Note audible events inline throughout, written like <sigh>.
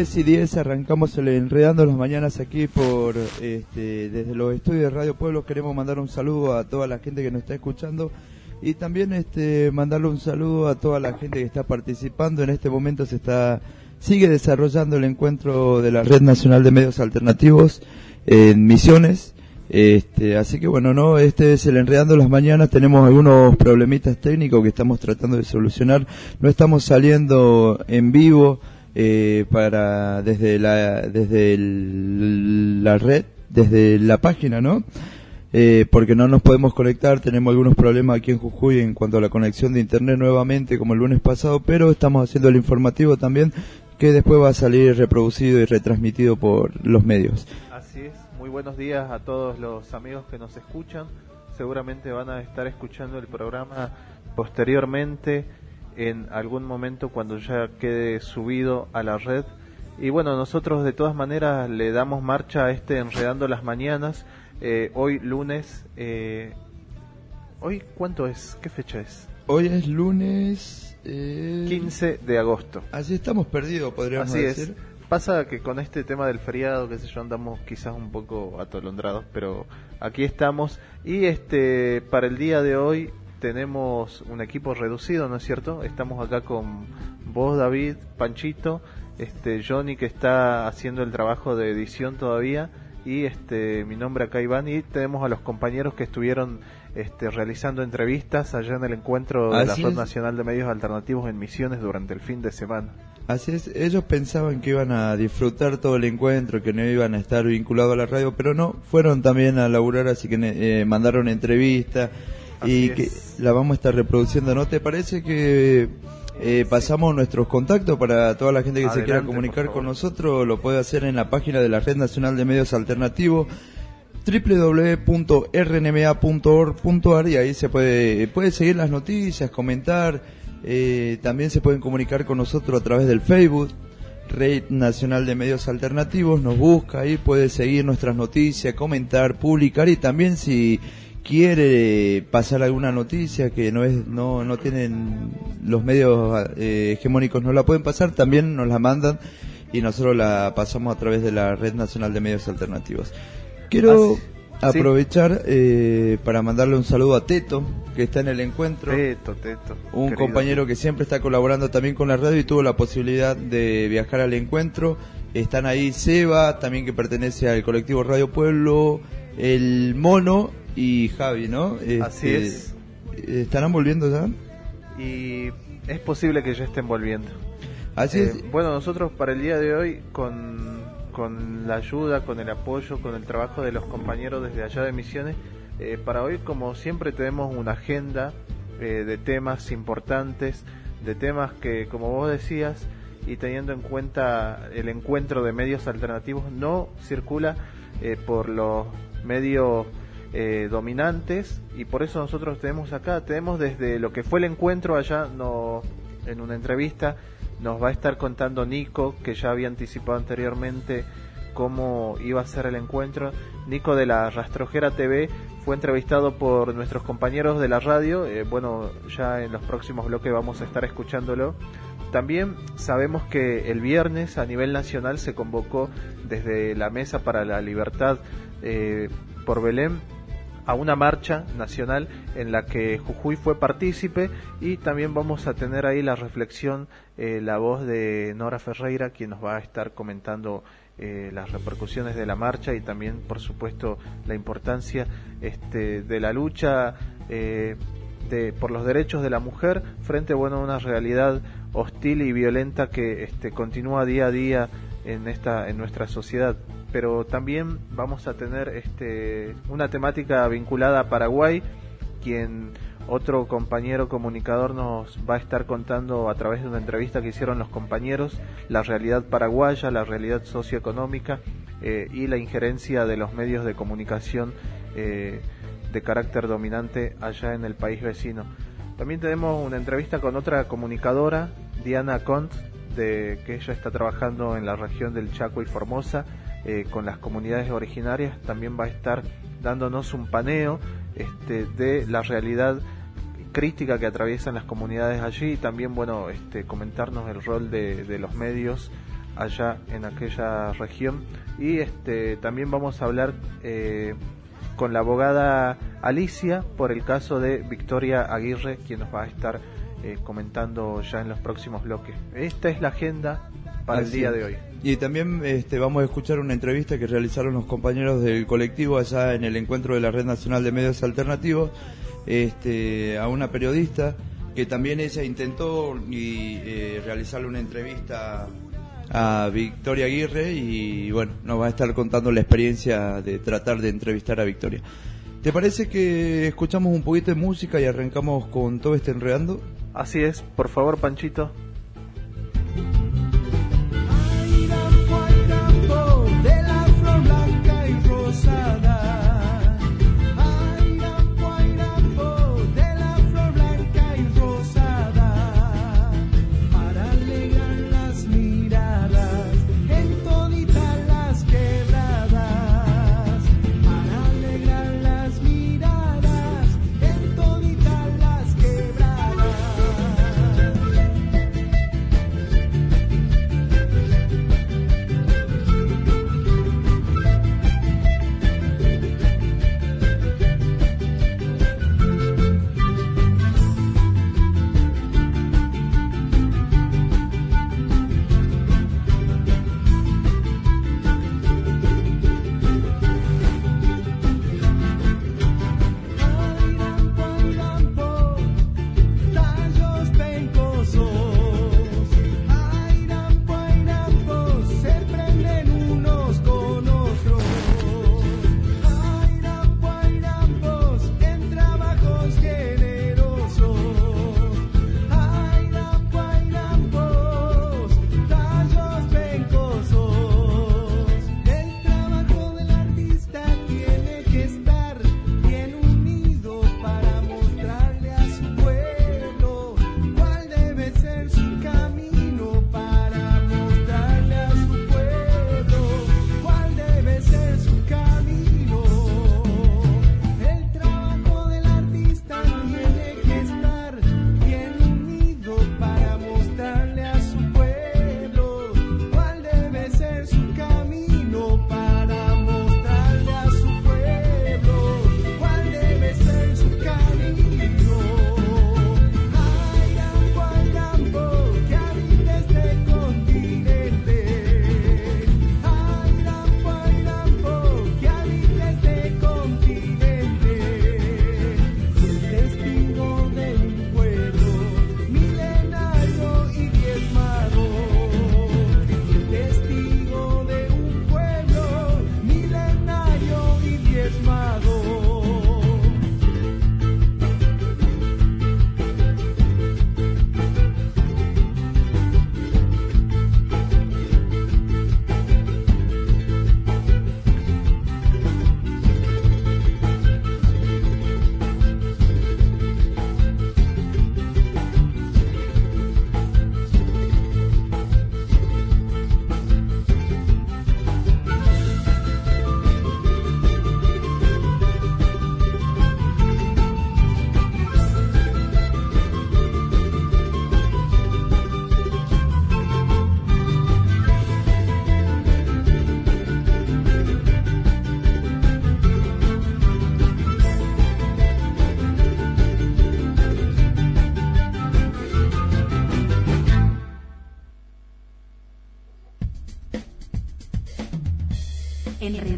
Y 10 arrancamos el Enredando las Mañanas aquí por este, desde los estudios de Radio Pueblo. Queremos mandar un saludo a toda la gente que nos está escuchando y también este, mandarle un saludo a toda la gente que está participando. En este momento se está sigue desarrollando el encuentro de la Red Nacional de Medios Alternativos en Misiones. Este, así que bueno, no, este es el Enredando las Mañanas. Tenemos algunos problemitas técnicos que estamos tratando de solucionar. No estamos saliendo en vivo eh, para desde la desde la red, desde la página, ¿no? Eh, porque no nos podemos conectar, tenemos algunos problemas aquí en Jujuy en cuanto a la conexión de internet nuevamente, como el lunes pasado, pero estamos haciendo el informativo también, que después va a salir reproducido y retransmitido por los medios. Así es, muy buenos días a todos los amigos que nos escuchan, seguramente van a estar escuchando el programa posteriormente en algún momento cuando ya quede subido a la red. Y bueno, nosotros de todas maneras le damos marcha a este Enredando las Mañanas. Eh, hoy lunes... Eh, ¿Hoy cuánto es? ¿Qué fecha es? Hoy es lunes... Eh... 15 de agosto. Así estamos perdidos, podríamos Así decir. Es. Pasa que con este tema del feriado, que sé yo, andamos quizás un poco atolondrados, pero aquí estamos. Y este para el día de hoy tenemos un equipo reducido, ¿no es cierto? Estamos acá con vos, David, Panchito, este Johnny que está haciendo el trabajo de edición todavía y este mi nombre acá Iván y tenemos a los compañeros que estuvieron este, realizando entrevistas allá en el encuentro de la Red Nacional de Medios Alternativos en Misiones durante el fin de semana. Así es, ellos pensaban que iban a disfrutar todo el encuentro, que no iban a estar vinculados a la radio, pero no, fueron también a laburar, así que eh, mandaron entrevistas y que la vamos a estar reproduciendo. ¿No te parece que eh, pasamos nuestros contactos para toda la gente que se quiera comunicar con nosotros? Lo puede hacer en la página de la Red Nacional de Medios Alternativos www.rnma.org.ar y ahí se puede, puede seguir las noticias, comentar, eh, también se pueden comunicar con nosotros a través del Facebook, Red Nacional de Medios Alternativos, nos busca ahí, puede seguir nuestras noticias, comentar, publicar y también si quiere pasar alguna noticia que no es no no tienen los medios eh, hegemónicos no la pueden pasar también nos la mandan y nosotros la pasamos a través de la red nacional de medios alternativos. Quiero aprovechar eh, para mandarle un saludo a Teto que está en el encuentro. Teto Teto un compañero que siempre está colaborando también con la radio y tuvo la posibilidad de viajar al encuentro. Están ahí Seba también que pertenece al colectivo Radio Pueblo el Mono y Javi, ¿no? Así este, es. ¿Estarán volviendo ya? Y es posible que ya estén volviendo. Así es. Eh, bueno, nosotros para el día de hoy, con, con la ayuda, con el apoyo, con el trabajo de los compañeros desde allá de Misiones, Eh, para hoy, como siempre, tenemos una agenda eh, de temas importantes, de temas que, como vos decías, y teniendo en cuenta el encuentro de medios alternativos, no circula eh, por los medios eh, dominantes y por eso nosotros tenemos acá, tenemos desde lo que fue el encuentro allá no, en una entrevista, nos va a estar contando Nico, que ya había anticipado anteriormente cómo iba a ser el encuentro. Nico de la Rastrojera TV fue entrevistado por nuestros compañeros de la radio. Eh, bueno, ya en los próximos bloques vamos a estar escuchándolo. También sabemos que el viernes a nivel nacional se convocó desde la Mesa para la Libertad eh, por Belén a una marcha nacional en la que Jujuy fue partícipe y también vamos a tener ahí la reflexión, eh, la voz de Nora Ferreira, quien nos va a estar comentando eh, las repercusiones de la marcha y también, por supuesto, la importancia este, de la lucha eh, de, por los derechos de la mujer frente bueno, a una realidad hostil y violenta que este, continúa día a día en, esta, en nuestra sociedad pero también vamos a tener este, una temática vinculada a Paraguay, quien otro compañero comunicador nos va a estar contando a través de una entrevista que hicieron los compañeros la realidad paraguaya, la realidad socioeconómica eh, y la injerencia de los medios de comunicación eh, de carácter dominante allá en el país vecino. También tenemos una entrevista con otra comunicadora, Diana Cont, de que ella está trabajando en la región del Chaco y Formosa eh, con las comunidades originarias, también va a estar dándonos un paneo este, de la realidad crítica que atraviesan las comunidades allí y también bueno este, comentarnos el rol de, los medios allá en aquella región. Y este, también vamos a hablar eh, con la abogada Alicia por el caso de Victoria Aguirre quien nos va a estar eh, comentando ya en los próximos bloques esta es la agenda para el día de hoy y también este, vamos a escuchar una entrevista que realizaron los compañeros del colectivo allá en el encuentro de la Red Nacional de Medios Alternativos este, a una periodista que también ella intentó y, eh, realizarle una entrevista a Victoria Aguirre y bueno, nos va a estar contando la experiencia de tratar de entrevistar a Victoria. ¿Te parece que escuchamos un poquito de música y arrancamos con todo este enredando? Así es, por favor, Panchito. A ir al campo de la flor blanca y rosada.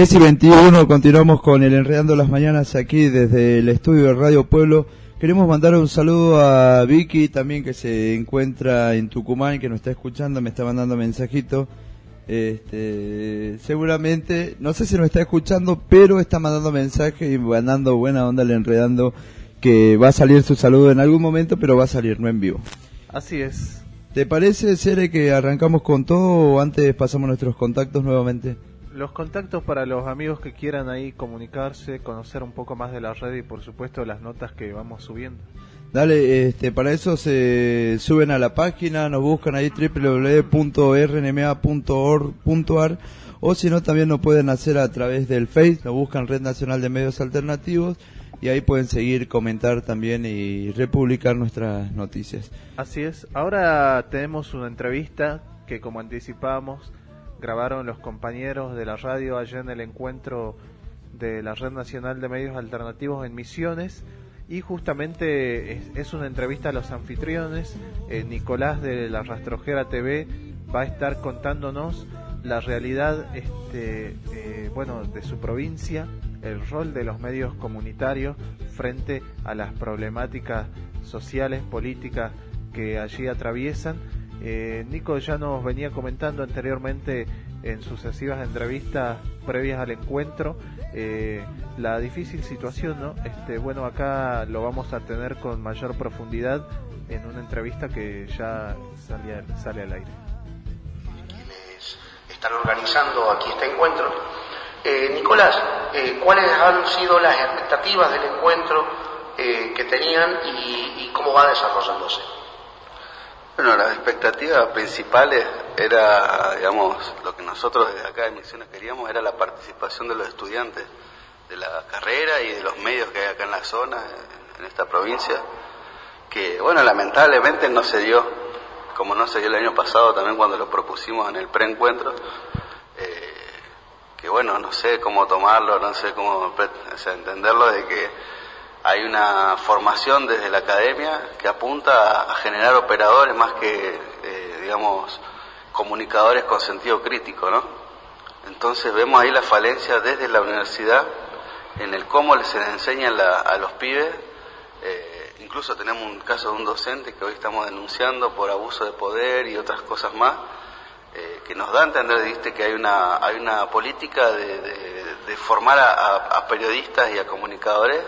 10 y 21 continuamos con el Enredando las Mañanas aquí desde el estudio de Radio Pueblo. Queremos mandar un saludo a Vicky también que se encuentra en Tucumán, que nos está escuchando, me está mandando mensajito. Este, seguramente, no sé si nos está escuchando, pero está mandando mensaje y mandando buena onda al Enredando, que va a salir su saludo en algún momento, pero va a salir, no en vivo. Así es. ¿Te parece, Sere, que arrancamos con todo o antes pasamos nuestros contactos nuevamente? Los contactos para los amigos que quieran ahí comunicarse, conocer un poco más de la red y por supuesto las notas que vamos subiendo. Dale, este, para eso se suben a la página, nos buscan ahí www.rnma.org.ar o si no también lo pueden hacer a través del Face, nos buscan Red Nacional de Medios Alternativos y ahí pueden seguir, comentar también y republicar nuestras noticias. Así es. Ahora tenemos una entrevista que como anticipábamos grabaron los compañeros de la radio ayer en el encuentro de la Red Nacional de Medios Alternativos en Misiones y justamente es, es una entrevista a los anfitriones. Eh, Nicolás de la Rastrojera TV va a estar contándonos la realidad este, eh, bueno, de su provincia, el rol de los medios comunitarios frente a las problemáticas sociales, políticas que allí atraviesan. Eh, Nico ya nos venía comentando anteriormente en sucesivas entrevistas previas al encuentro eh, la difícil situación, ¿no? Este, bueno, acá lo vamos a tener con mayor profundidad en una entrevista que ya sale, sale al aire. quienes están organizando aquí este encuentro. Eh, Nicolás, eh, ¿cuáles han sido las expectativas del encuentro eh, que tenían y, y cómo va desarrollándose? Bueno, las expectativas principales era, digamos, lo que nosotros desde acá de Misiones queríamos era la participación de los estudiantes de la carrera y de los medios que hay acá en la zona, en esta provincia, que, bueno, lamentablemente no se dio, como no se dio el año pasado también cuando lo propusimos en el preencuentro, eh, que bueno, no sé cómo tomarlo, no sé cómo entenderlo de que hay una formación desde la academia que apunta a, generar operadores más que, eh, digamos, comunicadores con sentido crítico, ¿no? Entonces vemos ahí la falencia desde la universidad en el cómo se les enseña la- a los pibes. eh, incluso tenemos un caso de un docente que hoy estamos denunciando por abuso de poder y otras cosas más, eh, que nos da a entender, viste, que hay una, hay una política de, de- formar a periodistas y a comunicadores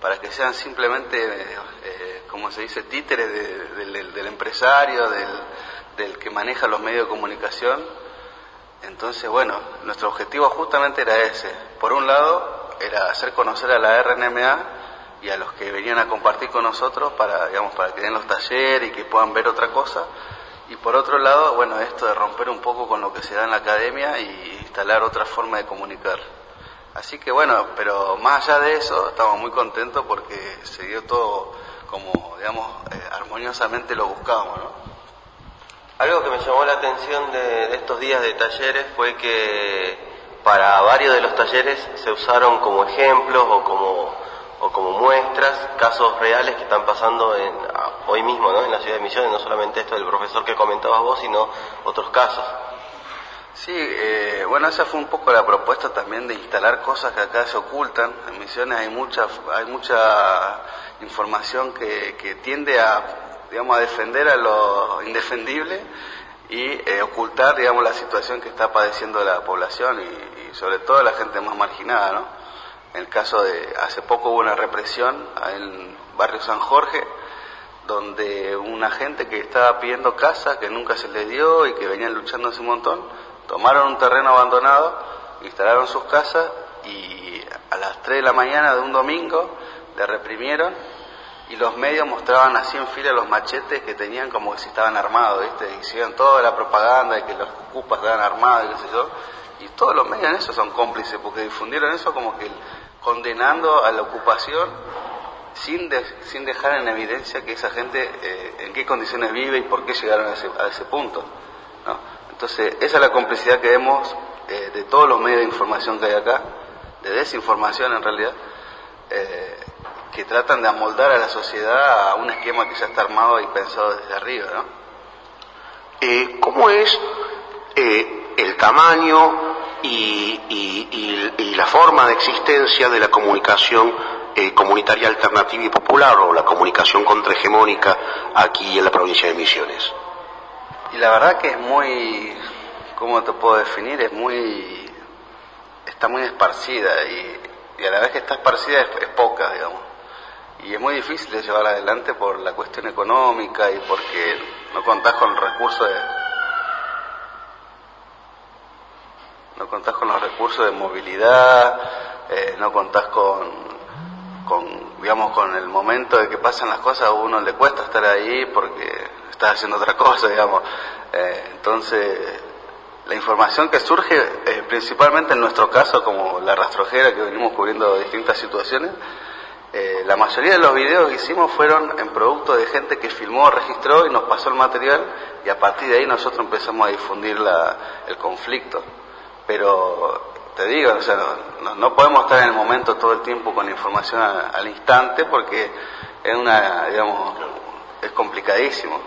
para que sean simplemente, eh, eh, como se dice, títeres de- del, empresario, del, del que maneja los medios de comunicación. Entonces, bueno, nuestro objetivo justamente era ese. Por un lado, era hacer conocer a la RNMA y a los que venían a compartir con nosotros para, digamos, para que den los talleres y que puedan ver otra cosa. Y por otro lado, bueno, esto de romper un poco con lo que se da en la academia y instalar otra forma de comunicar. Así que bueno, pero más allá de eso, estamos muy contentos porque se dio todo como, digamos, eh, armoniosamente lo buscábamos, ¿no? Algo que me llamó la atención de, de estos días de talleres fue que para varios de los talleres se usaron como ejemplos o como, o como muestras casos reales que están pasando en, hoy mismo ¿no? en la ciudad de Misiones, no solamente esto del profesor que comentabas vos, sino otros casos. Sí, eh, bueno, esa fue un poco la propuesta también de instalar cosas que acá se ocultan. En Misiones hay mucha, hay mucha información que, que tiende a, digamos, a defender a lo indefendible y eh, ocultar, digamos, la situación que está padeciendo la población y, sobre todo la gente más marginada, ¿no? En el caso de, hace poco hubo una represión en barrio San Jorge, donde una gente que estaba pidiendo casa, que nunca se le dio y que venían luchando hace un montón, tomaron un terreno abandonado, instalaron sus casas y a las 3 de la mañana de un domingo le reprimieron y los medios mostraban así en fila los machetes que tenían como que si estaban armados, ¿viste? Hicieron toda la propaganda de que los cupas estaban armados y qué sé yo. Y todos los medios en eso son cómplices porque difundieron eso como que condenando a la ocupación sin, de- sin dejar en evidencia que esa gente eh, en qué condiciones vive y por qué llegaron a ese, a ese punto. ¿no? Entonces, esa es la complicidad que vemos eh, de todos los medios de información que hay acá, de desinformación en realidad, eh, que tratan de amoldar a la sociedad a un esquema que ya está armado y pensado desde arriba. ¿no? Eh, ¿Cómo es el tamaño y, y- y- la forma de existencia de la comunicación comunitaria alternativa y popular o la comunicación contrahegemónica aquí en la provincia de Misiones? Y la verdad que es muy, ¿cómo te puedo definir? Es muy, está muy esparcida y, y a la vez que está esparcida es, es poca, digamos. Y es muy difícil de llevar adelante por la cuestión económica y porque no contás con el recurso de, no contás con los recursos de movilidad, eh, no contás con, con, digamos, con el momento de que pasan las cosas, a uno le cuesta estar ahí porque está haciendo otra cosa, digamos. Eh, entonces, la información que surge, eh, principalmente en nuestro caso, como la rastrojera que venimos cubriendo distintas situaciones, eh, la mayoría de los videos que hicimos fueron en producto de gente que filmó, registró y nos pasó el material y a partir de ahí nosotros empezamos a difundir la, el conflicto. Pero te digo, o sea, no, podemos estar en el momento todo el tiempo con información a- al instante porque es una, digamos, es complicadísimo.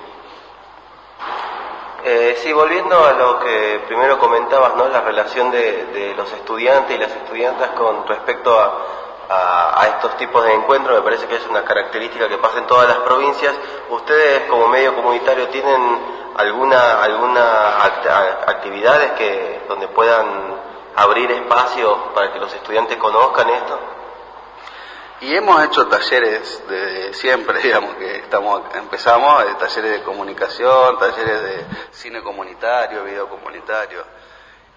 Eh, sí, volviendo a lo que primero comentabas, ¿no? La relación de, los estudiantes y las estudiantas con respecto a, estos tipos de encuentros, me parece que es una característica que pasa en todas las provincias. ¿Ustedes como medio comunitario tienen alguna, alguna actividades que, donde puedan abrir espacios para que los estudiantes conozcan esto? Y hemos hecho talleres de siempre, <laughs> digamos que estamos empezamos, eh, talleres de comunicación, talleres de cine comunitario, video comunitario,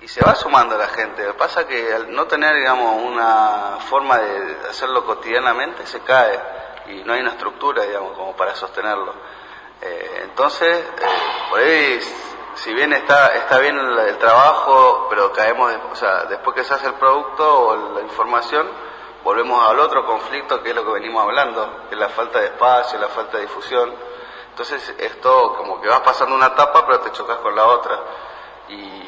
y se va sumando la gente. Lo que pasa que al no tener, digamos, una forma de hacerlo cotidianamente, se cae y no hay una estructura, digamos, como para sostenerlo. Eh, entonces, eh, por ahí, si bien está, está bien el, el trabajo, pero caemos, o sea, después que se hace el producto o la información, volvemos al otro conflicto que es lo que venimos hablando, que es la falta de espacio, la falta de difusión. Entonces, esto como que vas pasando una etapa, pero te chocas con la otra. Y,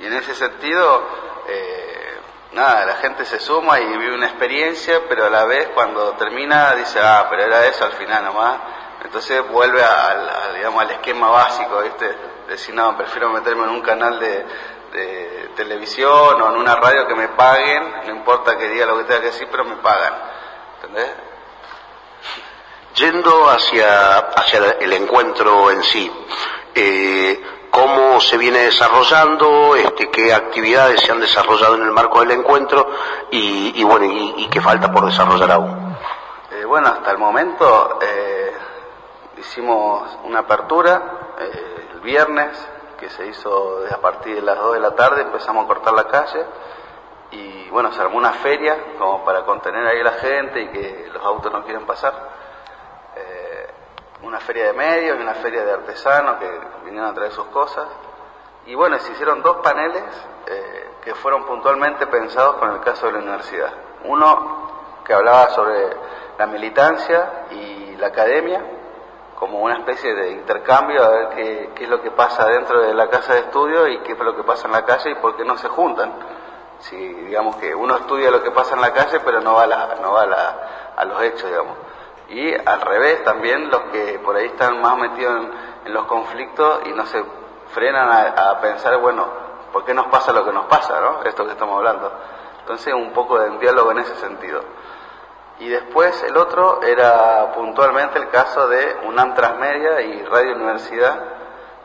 en ese sentido, eh, nada, la gente se suma y vive una experiencia, pero a la vez cuando termina dice, ah, pero era eso al final nomás. Entonces vuelve al, digamos, al esquema básico, ¿viste? Decir, no, prefiero meterme en un canal de, de televisión o en una radio que me paguen, no importa que diga lo que tenga que decir, pero me pagan. ¿Entendés? Yendo hacia, hacia el encuentro en sí, eh, ¿cómo se viene desarrollando? Este, ¿Qué actividades se han desarrollado en el marco del encuentro? Y, y bueno, y, y qué falta por desarrollar aún? Eh, bueno, hasta el momento eh, hicimos una apertura eh, el viernes que se hizo a partir de las 2 de la tarde, empezamos a cortar la calle y bueno, se armó una feria como para contener ahí a la gente y que los autos no quieren pasar. Eh, una feria de medios y una feria de artesanos que vinieron a traer sus cosas. Y bueno, se hicieron dos paneles eh, que fueron puntualmente pensados con el caso de la universidad. Uno que hablaba sobre la militancia y la academia, como una especie de intercambio, a ver qué, qué, es lo que pasa dentro de la casa de estudio y qué es lo que pasa en la calle y por qué no se juntan. Si digamos que uno estudia lo que pasa en la calle, pero no va a, la, no va a, la, a los hechos, digamos. Y al revés, también los que por ahí están más metidos en, los conflictos y no se frenan a, pensar, bueno, ¿por qué nos pasa lo que nos pasa, no? Esto que estamos hablando. Entonces, un poco de diálogo en ese sentido. Y después el otro era puntualmente el caso de UNAM Transmedia y Radio Universidad,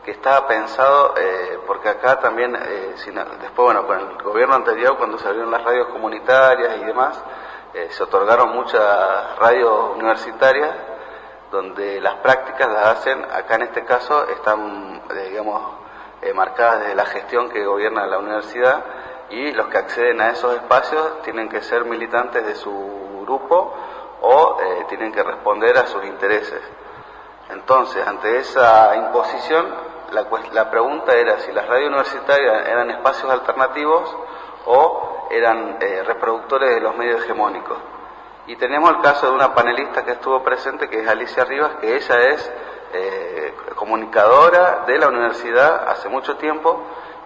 que estaba pensado, eh, porque acá también, eh, sin, después, bueno, con el gobierno anterior, cuando se abrieron las radios comunitarias y demás, eh, se otorgaron muchas radios universitarias, donde las prácticas las hacen, acá en este caso, están, digamos, marcadas desde la gestión que gobierna la universidad, y los que acceden a esos espacios tienen que ser militantes de su grupo o eh, tienen que responder a sus intereses. Entonces, ante esa imposición, la, la, pregunta era si las radios universitarias eran espacios alternativos o eran eh, reproductores de los medios hegemónicos. Y tenemos el caso de una panelista que estuvo presente, que es Alicia Rivas, que ella es eh, comunicadora de la universidad hace mucho tiempo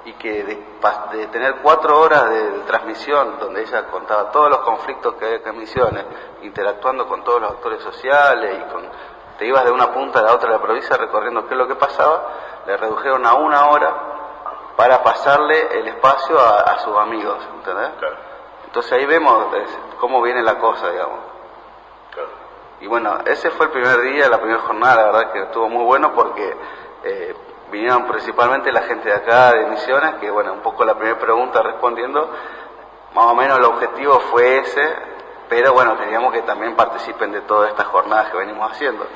y que de, de, tener cuatro horas de, de, transmisión donde ella contaba todos los conflictos que hay en Misiones, interactuando con todos los actores sociales y con, te ibas de una punta a la otra de la provincia recorriendo qué es lo que pasaba, le redujeron a una hora para pasarle el espacio a, a sus amigos, ¿entendés? Claro. Entonces ahí vemos cómo viene la cosa, digamos. Claro. Y bueno, ese fue el primer día, la primera jornada, la verdad que estuvo muy bueno porque eh, vinieron principalmente la gente de acá, de Misiones, que bueno, un poco la primera pregunta respondiendo, más o menos el objetivo fue ese, pero bueno, queríamos que también participen de todas estas jornadas que venimos haciendo.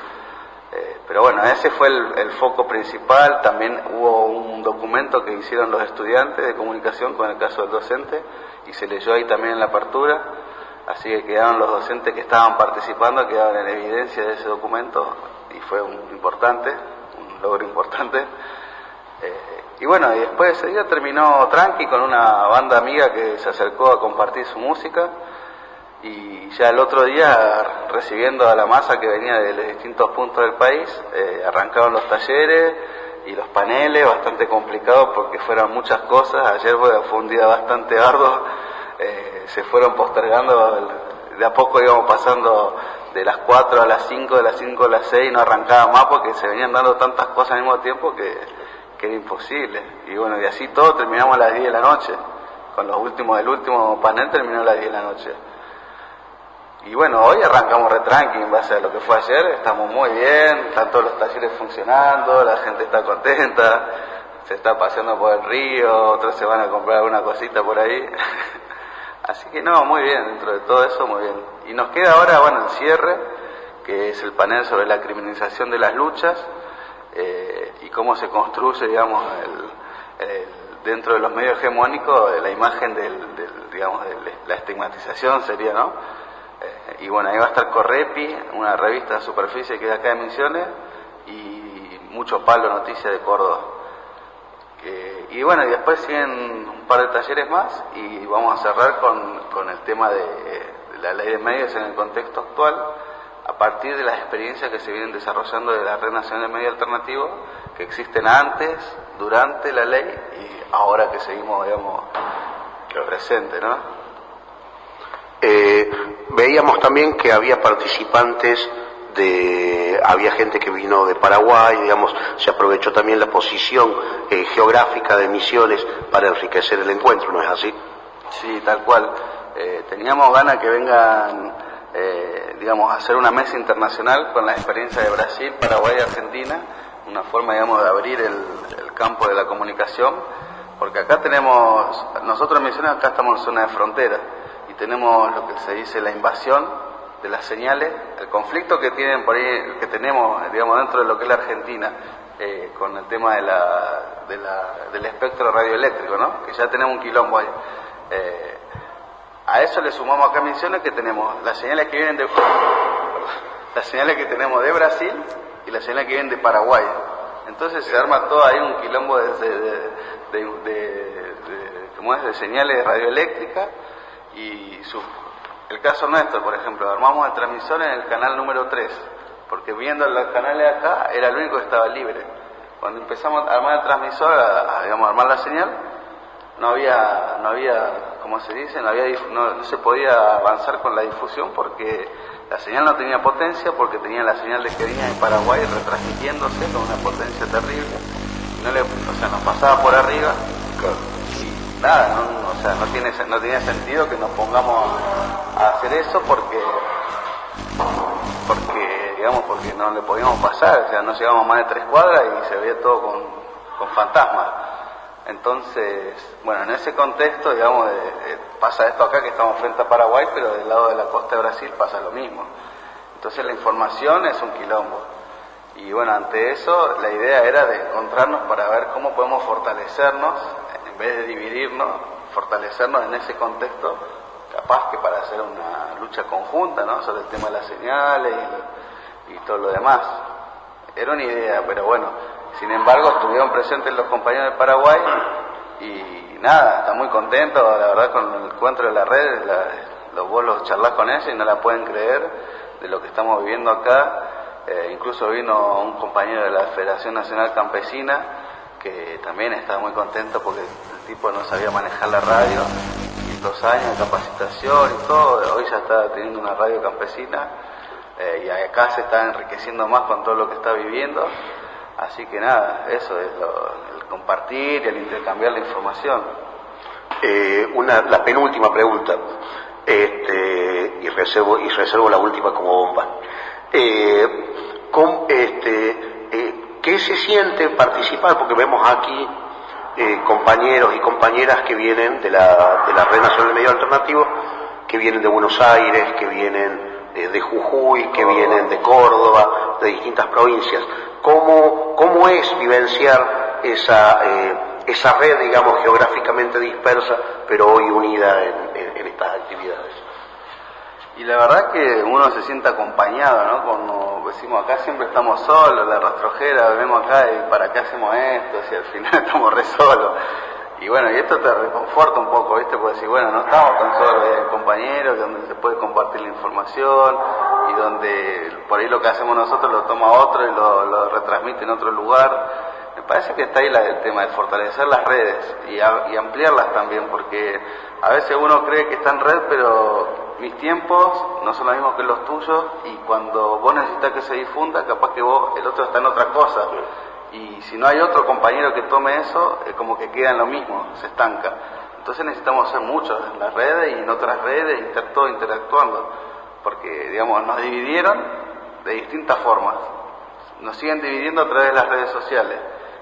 Eh, pero bueno, ese fue el, foco principal, también hubo un documento que hicieron los estudiantes de comunicación con el caso del docente y se leyó ahí también en la apertura, así que quedaron los docentes que estaban participando, quedaron en evidencia de ese documento y fue importante, logro importante. Eh, y bueno, y después ese día terminó tranqui con una banda amiga que se acercó a compartir su música y ya el otro día recibiendo a la masa que venía de los distintos puntos del país, eh, arrancaron los talleres y los paneles, bastante complicados porque fueron muchas cosas, ayer fue, fue un día bastante arduo, eh, se fueron postergando, de a poco íbamos pasando de las 4 a las 5, de las 5 a las 6, no arrancaba más porque se venían dando tantas cosas al mismo tiempo que, que era imposible. Y bueno, y así todo terminamos a las 10 de la noche, con los últimos, el último panel terminó a las 10 de la noche. Y bueno, hoy arrancamos retranqui en base a lo que fue ayer, estamos muy bien, están todos los talleres funcionando, la gente está contenta, se está paseando por el río, otros se van a comprar alguna cosita por ahí. <laughs> Así que no, muy bien, dentro de todo eso, muy bien. Y nos queda ahora, bueno, el cierre, que es el panel sobre la criminalización de las luchas eh, y cómo se construye, digamos, el, dentro de los medios hegemónicos la imagen del, digamos, de la estigmatización sería, ¿no? y bueno, ahí va a estar Correpi, una revista de superficie que es acá de Misiones, y mucho palo noticias de Córdoba. Eh, y bueno, y después siguen un par de talleres más y vamos a cerrar con, con el tema de, la ley de medios en el contexto actual, a partir de las experiencias que se vienen desarrollando de la Red Nacional de Medios Alternativos, que existen antes, durante la ley y ahora que seguimos, digamos, presente, ¿no? Eh, veíamos también que había participantes de, había gente que vino de Paraguay, digamos, se aprovechó también la posición eh, geográfica de Misiones para enriquecer el encuentro, ¿no es así? Sí, tal cual. Eh, teníamos ganas que vengan, eh, digamos, a hacer una mesa internacional con la experiencia de Brasil, Paraguay y Argentina, una forma, digamos, de abrir el, campo de la comunicación, porque acá tenemos, nosotros en Misiones acá estamos en zona de frontera y tenemos lo que se dice la invasión de las señales, el conflicto que tienen por ahí, que tenemos, digamos, dentro de lo que es la Argentina, eh, con el tema de la, de la, del espectro radioeléctrico, ¿no? Que ya tenemos un quilombo ahí. A eso le sumamos acá Misiones que tenemos las señales que vienen de las señales que tenemos de Brasil y las señales que vienen de Paraguay. Entonces se arma todo ahí un quilombo de, ¿cómo es? de señales radioeléctricas y su, el caso nuestro, por ejemplo, armamos el transmisor en el canal número 3, porque viendo los canales acá era el único que estaba libre. Cuando empezamos a armar el transmisor, a, a, digamos, armar la señal, no había, no había, como se dice, no, había, no, no, se podía avanzar con la difusión porque la señal no tenía potencia, porque tenía la señal de que venía en Paraguay retransmitiéndose con una potencia terrible. No le, o sea, nos pasaba por arriba. Y nada, no, o sea, no, tiene, no tenía sentido que nos pongamos a hacer eso porque, porque, digamos, porque no le podíamos pasar, o sea, no llegábamos más de tres cuadras y se veía todo con, con fantasmas. Entonces, bueno, en ese contexto, digamos, eh, eh, pasa esto acá que estamos frente a Paraguay, pero del lado de la costa de Brasil pasa lo mismo. Entonces la información es un quilombo. Y bueno, ante eso la idea era de encontrarnos para ver cómo podemos fortalecernos, en vez de dividirnos, fortalecernos en ese contexto, capaz que para hacer una lucha conjunta, ¿no? Sobre el tema de las señales y todo lo demás. Era una idea, pero bueno, sin embargo, estuvieron presentes los compañeros de Paraguay y nada, están muy contentos, la verdad, con el encuentro de la red, los vos los charlás con ellos y no la pueden creer de lo que estamos viviendo acá. Eh, incluso vino un compañero de la Federación Nacional Campesina que también estaba muy contento porque el tipo no sabía manejar la radio y dos años de capacitación y todo, hoy ya está teniendo una radio campesina eh, y acá se está enriqueciendo más con todo lo que está viviendo. Así que nada, eso es lo, el compartir y el intercambiar la información. Eh, una, la penúltima pregunta, este, y, reservo, y reservo la última como bomba. Eh, con, este, eh, ¿Qué se siente participar? Porque vemos aquí compañeros y compañeras que vienen de la, de la Red Nacional de Medios Alternativos, que vienen de Buenos Aires, que vienen de, Jujuy, que vienen de Córdoba, de distintas provincias. ¿Cómo, cómo es vivenciar esa, eh, esa red, digamos, geográficamente dispersa, pero hoy unida en, estas actividades? Y la verdad que uno se siente acompañado, ¿no? Cuando decimos acá siempre estamos solos, la rastrojera, vemos acá y para qué hacemos esto, si al final <laughs> estamos re solos. Y bueno, y esto te reconforta un poco, ¿viste? Porque decir, bueno, no estamos tan solos, hay compañeros donde se puede compartir la información y donde por ahí lo que hacemos nosotros lo toma otro y lo, retransmite en otro lugar. Me parece que está ahí la, el tema de fortalecer las redes y, ampliarlas también, porque a veces uno cree que está en red, pero mis tiempos no son los mismos que los tuyos y cuando vos necesitas que se difunda, capaz que vos, el otro está en otra cosa y si no hay otro compañero que tome eso, es como que queda en lo mismo, se estanca. Entonces necesitamos hacer mucho en las redes y en otras redes, inter, todo interactuando, porque, digamos, nos dividieron de distintas formas. Nos siguen dividiendo a través de las redes sociales.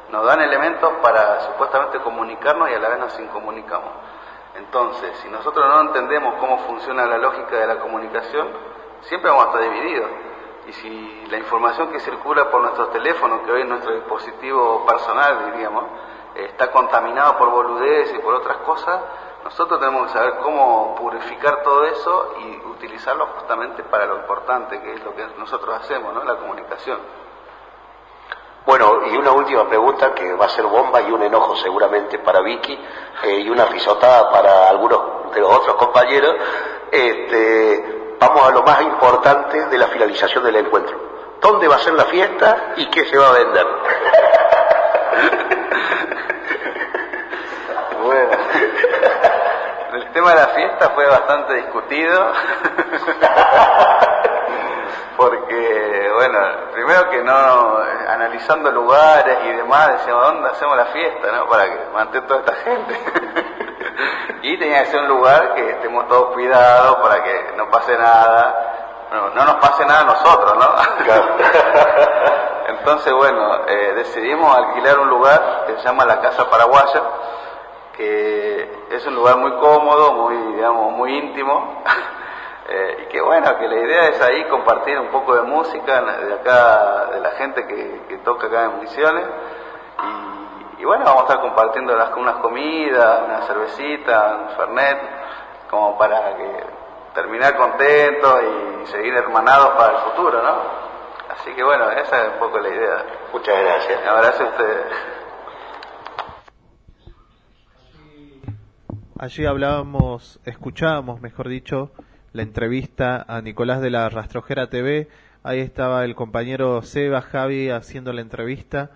Nos dan elementos para supuestamente comunicarnos y a la vez nos incomunicamos. Entonces, si nosotros no entendemos cómo funciona la lógica de la comunicación, siempre vamos a estar divididos. Y si la información que circula por nuestros teléfonos, que hoy es nuestro dispositivo personal, diríamos, está contaminado por boludez y por otras cosas, nosotros tenemos que saber cómo purificar todo eso y utilizarlo justamente para lo importante, que es lo que nosotros hacemos, ¿no? La comunicación. Bueno, y una última pregunta que va a ser bomba y un enojo seguramente para Vicky eh, y una risotada para algunos de los otros compañeros. Este, vamos a lo más importante de la finalización del encuentro. ¿Dónde va a ser la fiesta y qué se va a vender? <laughs> bueno, el tema de la fiesta fue bastante discutido. <laughs> Porque, bueno, primero que no, analizando lugares y demás, decíamos, ¿dónde hacemos la fiesta, no? Para que mantenga toda esta gente. <laughs> y tenía que ser un lugar que estemos todos cuidados para que no pase nada. Bueno, no nos pase nada a nosotros, ¿no? <laughs> Entonces, bueno, eh, decidimos alquilar un lugar que se llama la Casa Paraguaya, que es un lugar muy cómodo, muy, digamos, muy íntimo. <laughs> Eh, y que bueno, que la idea es ahí compartir un poco de música de acá, de la gente que, que toca acá en Misiones. Y, y bueno, vamos a estar compartiendo las, unas comidas, una cervecita, un fernet, como para que terminar contentos y seguir hermanados para el futuro, ¿no? Así que bueno, esa es un poco la idea. Muchas gracias. Gracias a ustedes. Allí hablábamos, escuchábamos, mejor dicho, la entrevista a Nicolás de la Rastrojera TV. Ahí estaba el compañero Seba Javi haciendo la entrevista.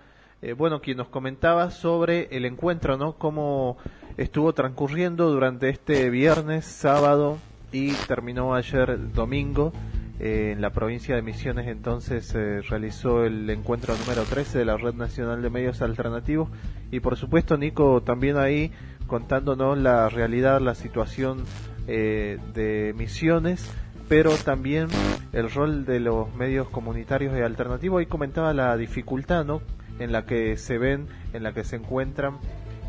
Eh, bueno, quien nos comentaba sobre el encuentro, ¿no? Cómo estuvo transcurriendo durante este viernes, sábado y terminó ayer domingo. Eh, en la provincia de Misiones entonces se realizó el encuentro número 13 de la Red Nacional de Medios Alternativos y por supuesto Nico también ahí contándonos la realidad, la situación eh, de Misiones, pero también el rol de los medios comunitarios y alternativos. Ahí comentaba la dificultad ¿no? En la que se ven, en la que se encuentran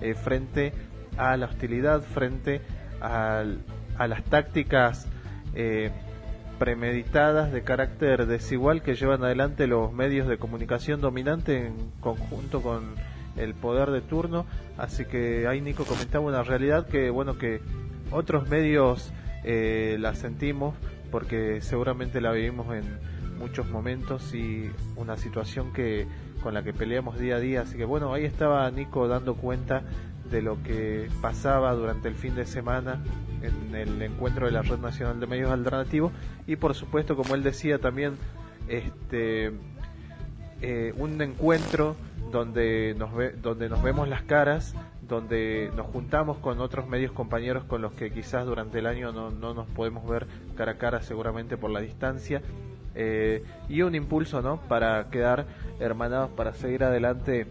eh, frente a la hostilidad, frente al- a las tácticas eh, premeditadas de carácter desigual que llevan adelante los medios de comunicación dominantes en conjunto con el poder de turno. Así que ahí Nico comentaba una realidad que, bueno, que otros medios eh, la sentimos porque seguramente la vivimos en muchos momentos y una situación que con la que peleamos día a día. Así que bueno, ahí estaba Nico dando cuenta de lo que pasaba durante el fin de semana en el encuentro de la Red Nacional de Medios Alternativos y por supuesto, como él decía también, este eh, un encuentro donde nos ve- donde nos vemos las caras, donde nos juntamos con otros medios compañeros con los que quizás durante el año no, no nos podemos ver cara a cara seguramente por la distancia eh, y un impulso no para quedar hermanados para seguir adelante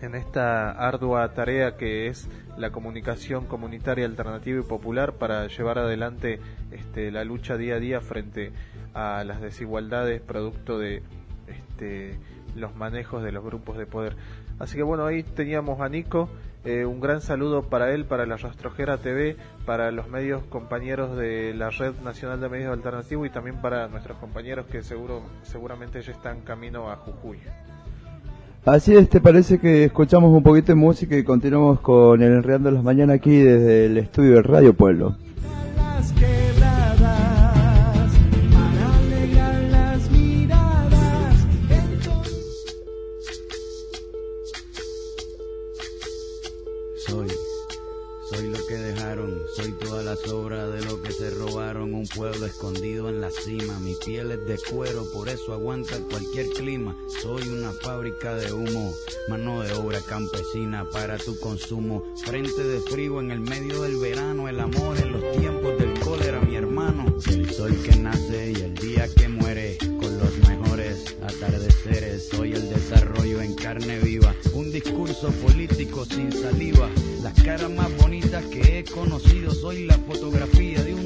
en esta ardua tarea que es la comunicación comunitaria alternativa y popular para llevar adelante este, la lucha día a día frente a las desigualdades producto de este, los manejos de los grupos de poder. Así que bueno, ahí teníamos a Nico, eh, un gran saludo para él, para la Rastrojera TV, para los medios compañeros de la Red Nacional de Medios Alternativos y también para nuestros compañeros que seguro seguramente ya están camino a Jujuy. Así es, te parece que escuchamos un poquito de música y continuamos con el Enredando las Mañanas aquí desde el estudio de Radio Pueblo. Pueblo escondido en la cima, mi piel es de cuero, por eso aguanta cualquier clima, soy una fábrica de humo, mano de obra campesina para tu consumo, frente de frío en el medio del verano, el amor en los tiempos del cólera, mi hermano, el sol que nace y el día que muere, con los mejores atardeceres, soy el desarrollo en carne viva, un discurso político sin saliva, las caras más bonitas que he conocido, soy la fotografía de un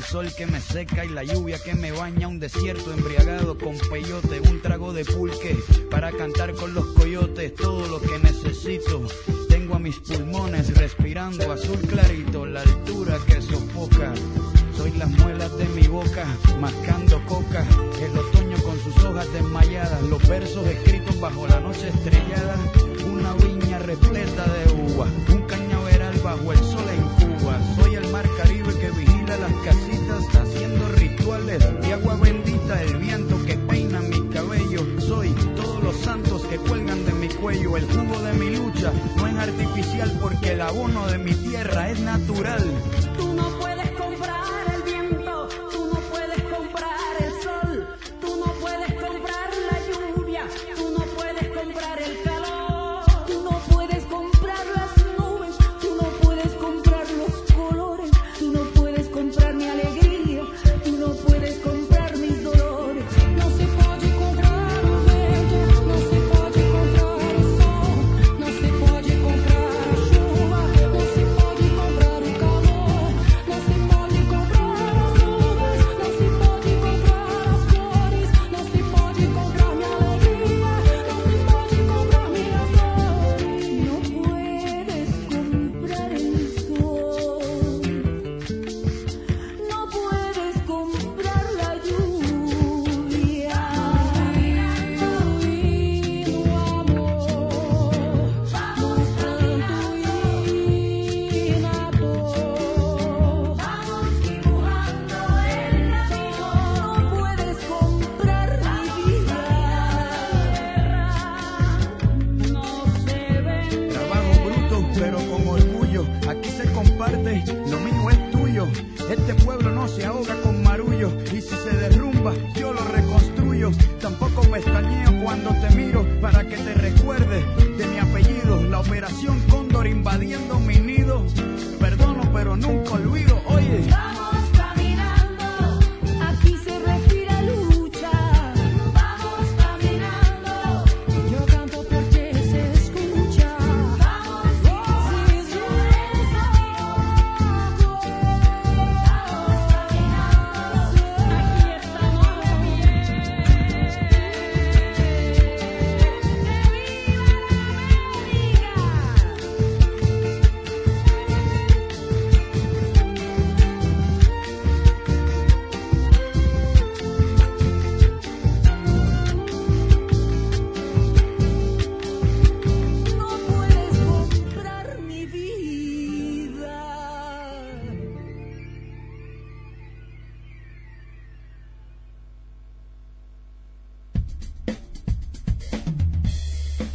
el sol que me seca y la lluvia que me baña, un desierto embriagado con peyote, un trago de pulque para cantar con los coyotes, todo lo que necesito. Tengo a mis pulmones respirando azul clarito, la altura que sofoca. Soy las muelas de mi boca, mascando coca, el otoño con sus hojas desmayadas, los versos escritos bajo la noche estrellada, una viña repleta de uva, un cañaveral bajo el sol el jugo de mi lucha no es artificial porque el abono de mi tierra es natural.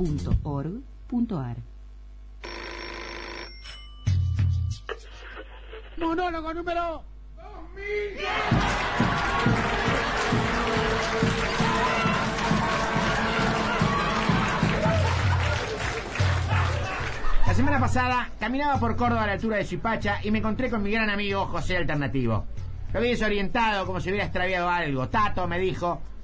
rnma.org.ar Monólogo número La semana pasada caminaba por Córdoba a la altura de Chipacha y me encontré con mi gran amigo José Alternativo. Lo vi desorientado, como si hubiera extraviado algo. Tato me dijo,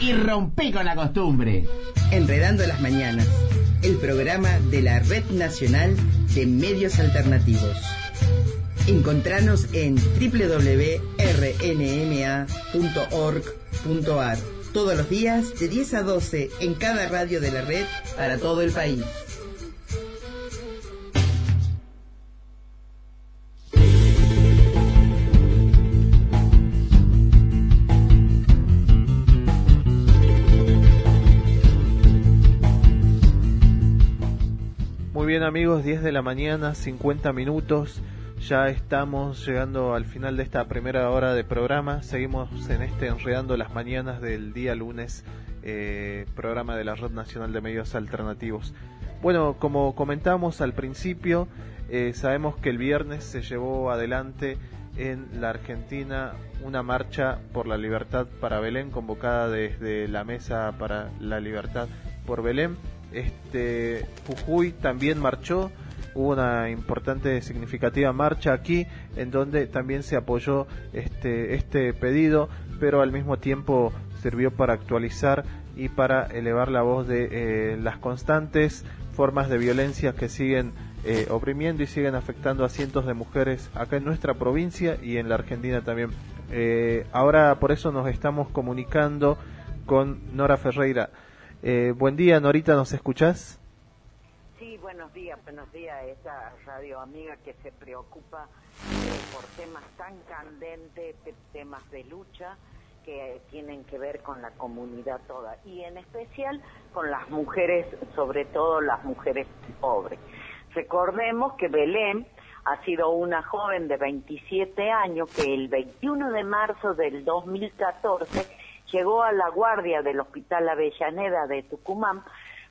y rompí con la costumbre. Enredando las mañanas, el programa de la Red Nacional de Medios Alternativos. Encontranos en www.rnma.org.ar todos los días de 10 a 12 en cada radio de la red para todo el país. Muy bien amigos, 10 de la mañana, 50 minutos. Ya estamos llegando al final de esta primera hora de programa. Seguimos en este Enredando las Mañanas del día lunes, eh, programa de la Red Nacional de Medios Alternativos. Bueno, como comentamos al principio, eh, sabemos que el viernes se llevó adelante en la Argentina una marcha por la libertad para Belén, convocada desde la Mesa para la Libertad por Belén. Este Jujuy también marchó, hubo una importante significativa marcha aquí en donde también se apoyó este este pedido, pero al mismo tiempo sirvió para actualizar y para elevar la voz de eh, las constantes formas de violencia que siguen eh, oprimiendo y siguen afectando a cientos de mujeres acá en nuestra provincia y en la Argentina también. Eh, ahora por eso nos estamos comunicando con Nora Ferreira. Eh, buen día, Norita, ¿nos escuchás? Sí, buenos días, buenos días a esa radio amiga que se preocupa eh, por temas tan candentes, te- temas de lucha que tienen que ver con la comunidad toda y en especial con las mujeres, sobre todo las mujeres pobres. Recordemos que Belén ha sido una joven de 27 años que el 21 de marzo del 2014 llegó a la guardia del Hospital Avellaneda de Tucumán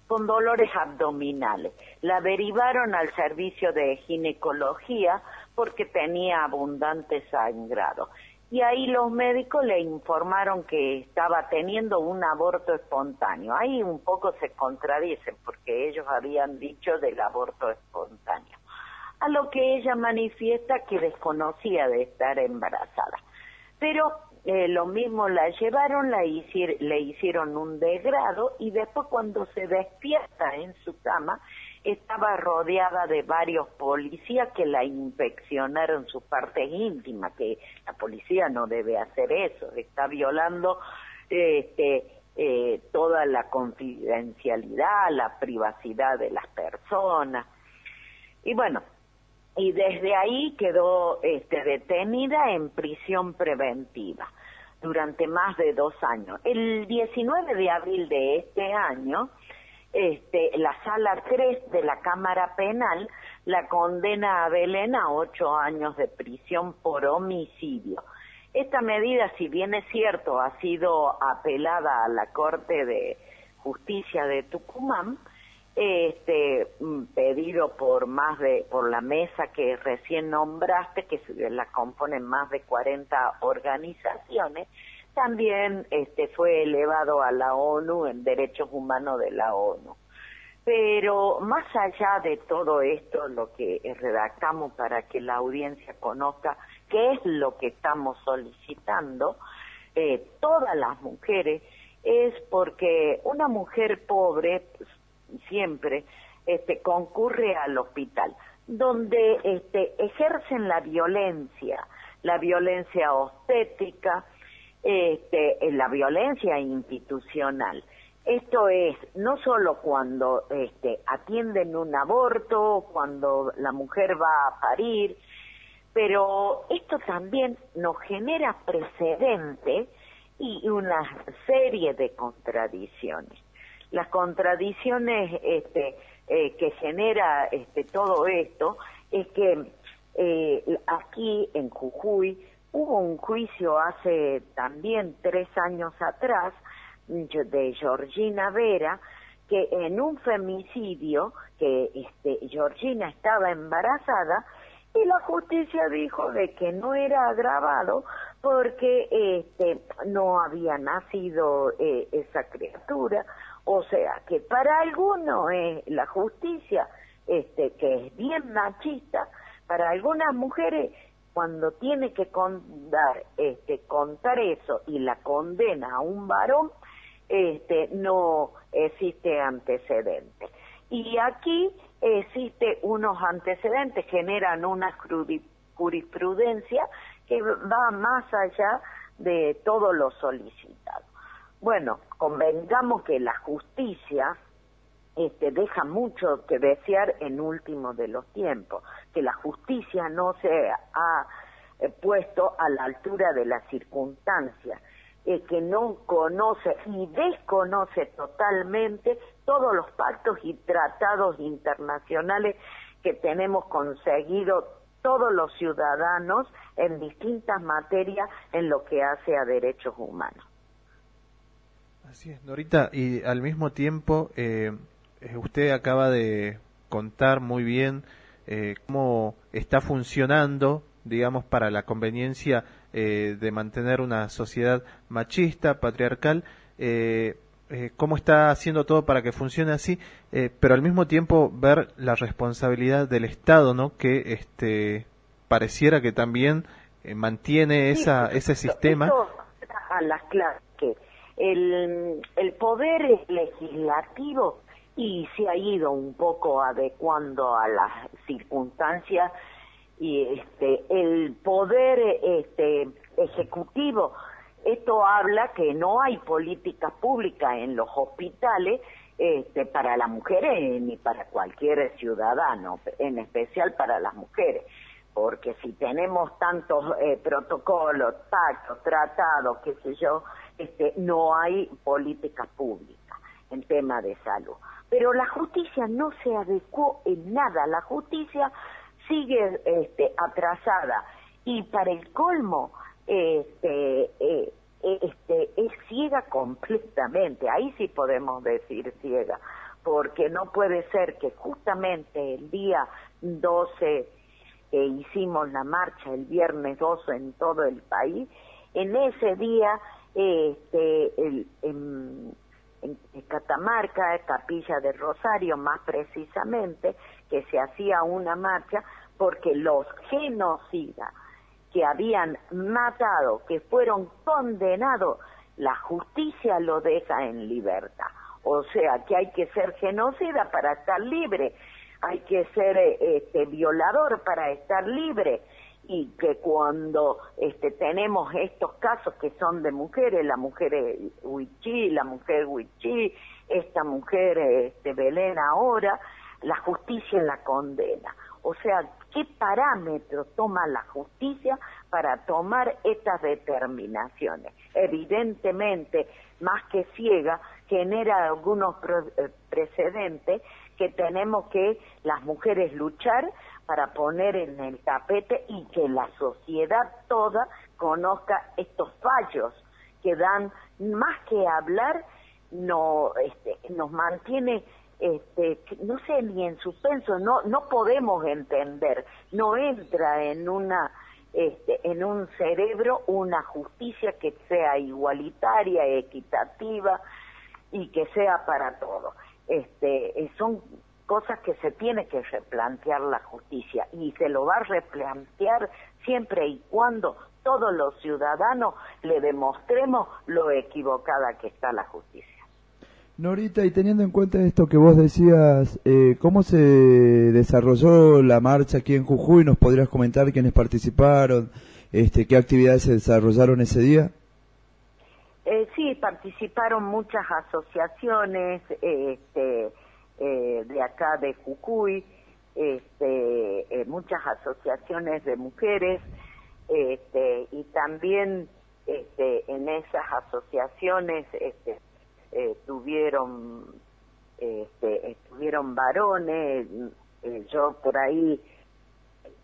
con dolores abdominales. La derivaron al servicio de ginecología porque tenía abundante sangrado. Y ahí los médicos le informaron que estaba teniendo un aborto espontáneo. Ahí un poco se contradicen porque ellos habían dicho del aborto espontáneo. A lo que ella manifiesta que desconocía de estar embarazada. Pero eh, lo mismo la llevaron, la le hicieron un degrado y después cuando se despierta en su cama estaba rodeada de varios policías que la inspeccionaron sus partes íntimas, que la policía no debe hacer eso, está violando este, eh, toda la confidencialidad, la privacidad de las personas. Y bueno, y desde ahí quedó este, detenida en prisión preventiva durante más de dos años. El 19 de abril de este año, este, la sala 3 de la Cámara Penal la condena a Belén a ocho años de prisión por homicidio. Esta medida, si bien es cierto, ha sido apelada a la Corte de Justicia de Tucumán, este mm, pedido por más de por la mesa que recién nombraste que la componen más de 40 organizaciones también este fue elevado a la ONU en derechos humanos de la ONU. Pero más allá de todo esto lo que redactamos para que la audiencia conozca qué es lo que estamos solicitando eh, todas las mujeres es porque una mujer pobre pues, siempre este concurre al hospital donde este, ejercen la violencia, la violencia obstétrica, este, eh, la violencia institucional. Esto es no solo cuando este, atienden un aborto, cuando la mujer va a parir, pero esto también nos genera precedente y una serie de contradicciones. Las contradicciones este, eh, que genera este, todo esto es que eh, aquí en Jujuy hubo un juicio hace también tres años atrás de Georgina Vera que en un femicidio que este, Georgina estaba embarazada y la justicia dijo de que no era agravado porque este, no había nacido eh, esa criatura o sea que para algunos es la justicia este, que es bien machista para algunas mujeres cuando tiene que contar, este, contar eso y la condena a un varón este, no existe antecedente. Y aquí existe unos antecedentes, generan una jurisprudencia que va más allá de todo lo solicitado. Bueno, convengamos que la justicia este, deja mucho que desear en último de los tiempos, que la justicia no se ha eh, puesto a la altura de las circunstancias eh, que no conoce y desconoce totalmente todos los pactos y tratados internacionales que tenemos conseguido todos los ciudadanos en distintas materias en lo que hace a derechos humanos. Así es, Norita, y al mismo tiempo eh, eh, usted acaba de contar muy bien eh, cómo está funcionando, digamos, para la conveniencia eh, de mantener una sociedad machista, patriarcal, eh, eh, cómo está haciendo todo para que funcione así, pero al mismo tiempo ver la responsabilidad del Estado, ¿no? Que este pareciera que también mantiene esa, ese sistema. a las clases que el, poder legislativo y se ha ido un poco adecuando a las circunstancias y este el poder este ejecutivo. Esto habla que no hay políticas públicas en los hospitales este, para las mujeres ni para cualquier ciudadano, en especial para las mujeres, porque si tenemos tantos eh, protocolos, pactos, tratados, qué sé yo, este, no hay políticas públicas en tema de salud. Pero la justicia no se adecuó en nada, la justicia sigue este, atrasada. Y para el colmo este, eh, este, es ciega completamente, ahí sí podemos decir ciega, porque no puede ser que justamente el día 12 que hicimos la marcha, el viernes 12 en todo el país, en ese día este, el, en, Catamarca, Capilla del Rosario más precisamente, que se hacía una marcha porque los genocidas que habían matado, que fueron condenados, la justicia lo deja en libertad. O sea que hay que ser genocida para estar libre, hay que ser este, violador para estar libre y que cuando este, tenemos estos casos que son de mujeres, la mujer Huichí, la mujer Huichí, esta mujer este, Belén ahora, la justicia la condena. O sea, ¿qué parámetros toma la justicia para tomar estas determinaciones? Evidentemente, más que ciega, genera algunos eh, precedentes que tenemos que las mujeres luchar para poner en el tapete y que la sociedad toda conozca estos fallos que dan más que hablar no este, nos mantiene este, no sé ni en suspenso, no, no podemos entender, no entra en una este, en un cerebro una justicia que sea igualitaria, equitativa y que sea para todos. Este, son cosas que se tiene que replantear la justicia y se lo va a replantear siempre y cuando todos los ciudadanos le demostremos lo equivocada que está la justicia. Norita, y teniendo en cuenta esto que vos decías, eh, ¿cómo se desarrolló la marcha aquí en Jujuy? ¿Nos podrías comentar quiénes participaron? Este, ¿Qué actividades se desarrollaron ese día? Eh, sí, participaron muchas asociaciones este, eh, de acá de Jujuy, este, eh, muchas asociaciones de mujeres, este, y también este, en esas asociaciones este, eh, tuvieron, este, estuvieron varones, eh, yo por ahí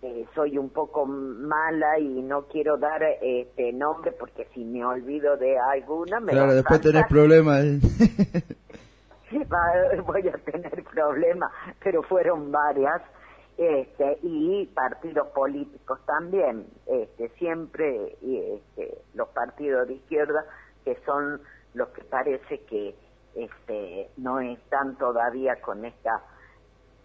eh, soy un poco mala y no quiero dar este nombre porque si me olvido de alguna me claro, después tenés problemas. <laughs> <laughs> voy a tener problemas, pero fueron varias, este, y partidos políticos también, este, siempre este, los partidos de izquierda, que son los que parece que este, no están todavía con esta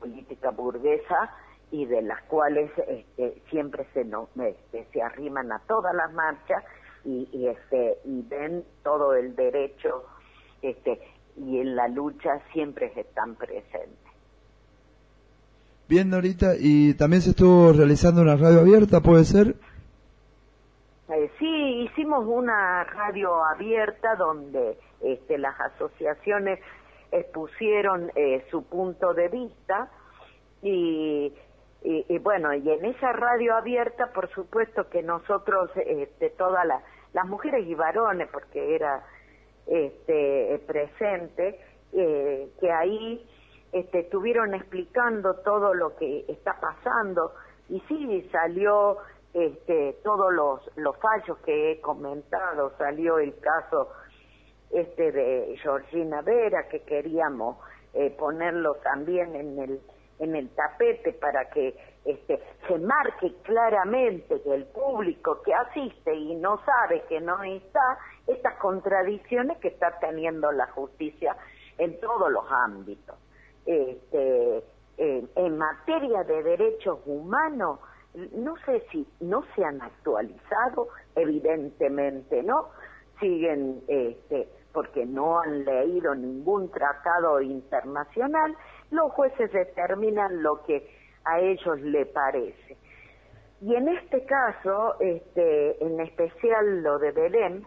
política burguesa y de las cuales este, siempre se, no, este, se arriman a todas las marchas y, y, este, y ven todo el derecho este, y en la lucha siempre están presentes. Bien, Norita, y también se estuvo realizando una radio abierta, ¿puede ser? Eh, sí, hicimos una radio abierta donde este, las asociaciones expusieron eh, su punto de vista y, y, y bueno, y en esa radio abierta, por supuesto que nosotros, este, todas las, las mujeres y varones, porque era este, presente, eh, que ahí este, estuvieron explicando todo lo que está pasando. Y sí salió este, todos los, los fallos que he comentado, salió el caso este de Georgina Vera que queríamos eh, ponerlo también en el en el tapete para que este se marque claramente que el público que asiste y no sabe que no está estas contradicciones que está teniendo la justicia en todos los ámbitos. Este en- materia de derechos humanos no sé si no se han actualizado evidentemente no. Siguen este porque no han leído ningún tratado internacional, los jueces determinan lo que a ellos le parece. Y en este caso, este, en especial lo de Belén,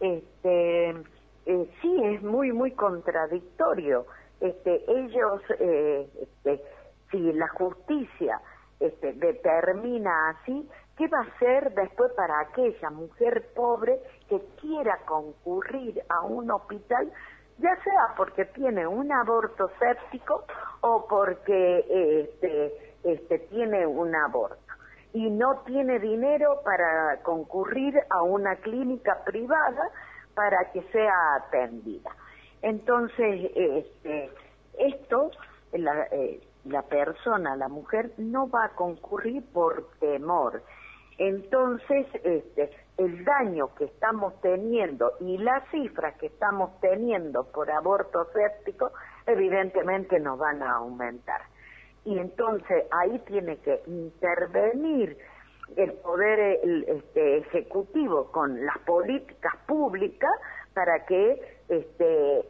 este, eh, sí es muy, muy contradictorio. Este, ellos, eh, este, si la justicia este, determina así, ¿qué va a hacer después para aquella mujer pobre que quiera concurrir a un hospital, ya sea porque tiene un aborto séptico o porque este, este, tiene un aborto? y no tiene dinero para concurrir a una clínica privada para que sea atendida. Entonces, este, esto, la, eh, la persona, la mujer, no va a concurrir por temor. Entonces, este, el daño que estamos teniendo y las cifras que estamos teniendo por aborto séptico, evidentemente nos van a aumentar y entonces ahí tiene que intervenir el poder este, ejecutivo con las políticas públicas para que este,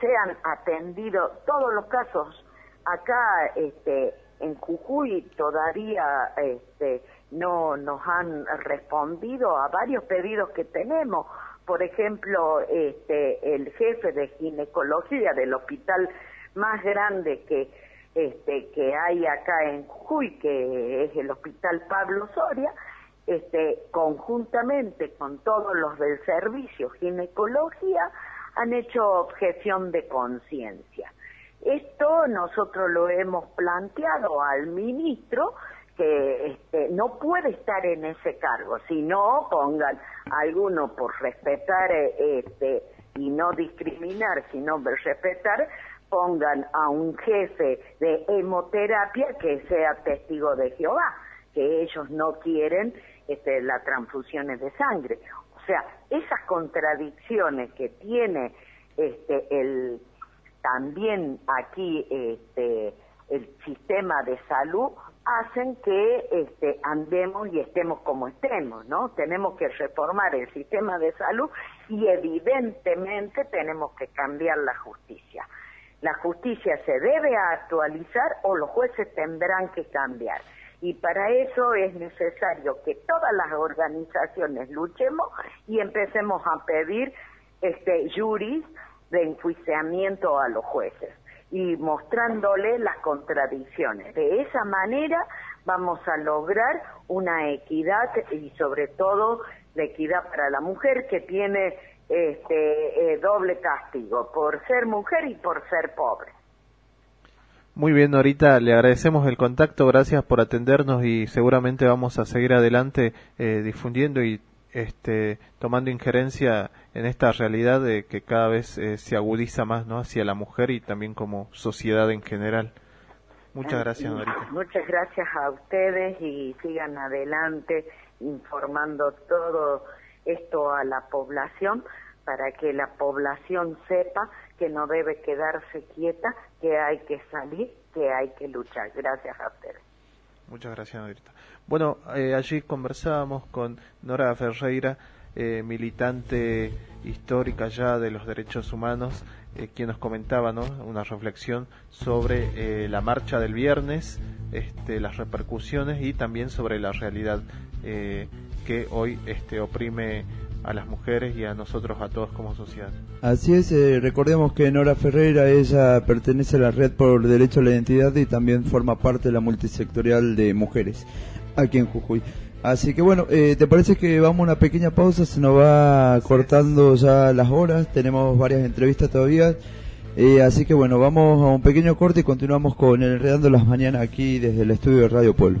sean atendidos todos los casos. Acá este, en Jujuy todavía este, no nos han respondido a varios pedidos que tenemos. Por ejemplo, este, el jefe de ginecología del hospital más grande que este, que hay acá en Jujuy, que es el Hospital Pablo Soria, este, conjuntamente con todos los del servicio ginecología, han hecho objeción de conciencia. Esto nosotros lo hemos planteado al ministro que este, no puede estar en ese cargo, si no pongan a alguno por respetar eh, este, y no discriminar, sino respetar, pongan a un jefe de hemoterapia que sea testigo de Jehová, que ellos no quieren este, las transfusiones de sangre. O sea, esas contradicciones que tiene este, el, también aquí este, el sistema de salud, hacen que este, andemos y estemos como estemos, ¿no? Tenemos que reformar el sistema de salud y evidentemente tenemos que cambiar la justicia. La justicia se debe actualizar o los jueces tendrán que cambiar. Y para eso es necesario que todas las organizaciones luchemos y empecemos a pedir este juris de enjuiciamiento a los jueces y mostrándole las contradicciones. De esa manera vamos a lograr una equidad y sobre todo la equidad para la mujer que tiene este eh, doble castigo por ser mujer y por ser pobre. Muy bien, Norita, le agradecemos el contacto, gracias por atendernos y seguramente vamos a seguir adelante eh, difundiendo y este, tomando injerencia en esta realidad de que cada vez eh, se agudiza más ¿no? hacia la mujer y también como sociedad en general. Muchas gracias, Norita. Muchas gracias a ustedes y sigan adelante informando todo esto a la población para que la población sepa que no debe quedarse quieta, que hay que salir, que hay que luchar. Gracias a ustedes. Muchas gracias, Norita. Bueno, eh, allí conversábamos con Nora Ferreira, eh, militante histórica ya de los derechos humanos, eh, quien nos comentaba ¿no? una reflexión sobre eh, la marcha del viernes, este, las repercusiones y también sobre la realidad que hoy este, oprime a las mujeres y a nosotros, a todos como sociedad. Así es, eh, recordemos que Nora Ferreira, ella pertenece a la Red por Derecho a la Identidad y también forma parte de la multisectorial de mujeres aquí en Jujuy. Así que bueno, eh, ¿te parece que vamos a una pequeña pausa? Se nos va cortando ya las horas, tenemos varias entrevistas todavía. Eh, así que bueno, vamos a un pequeño corte y continuamos con Enredando las Mañanas aquí desde el estudio de Radio Pueblo.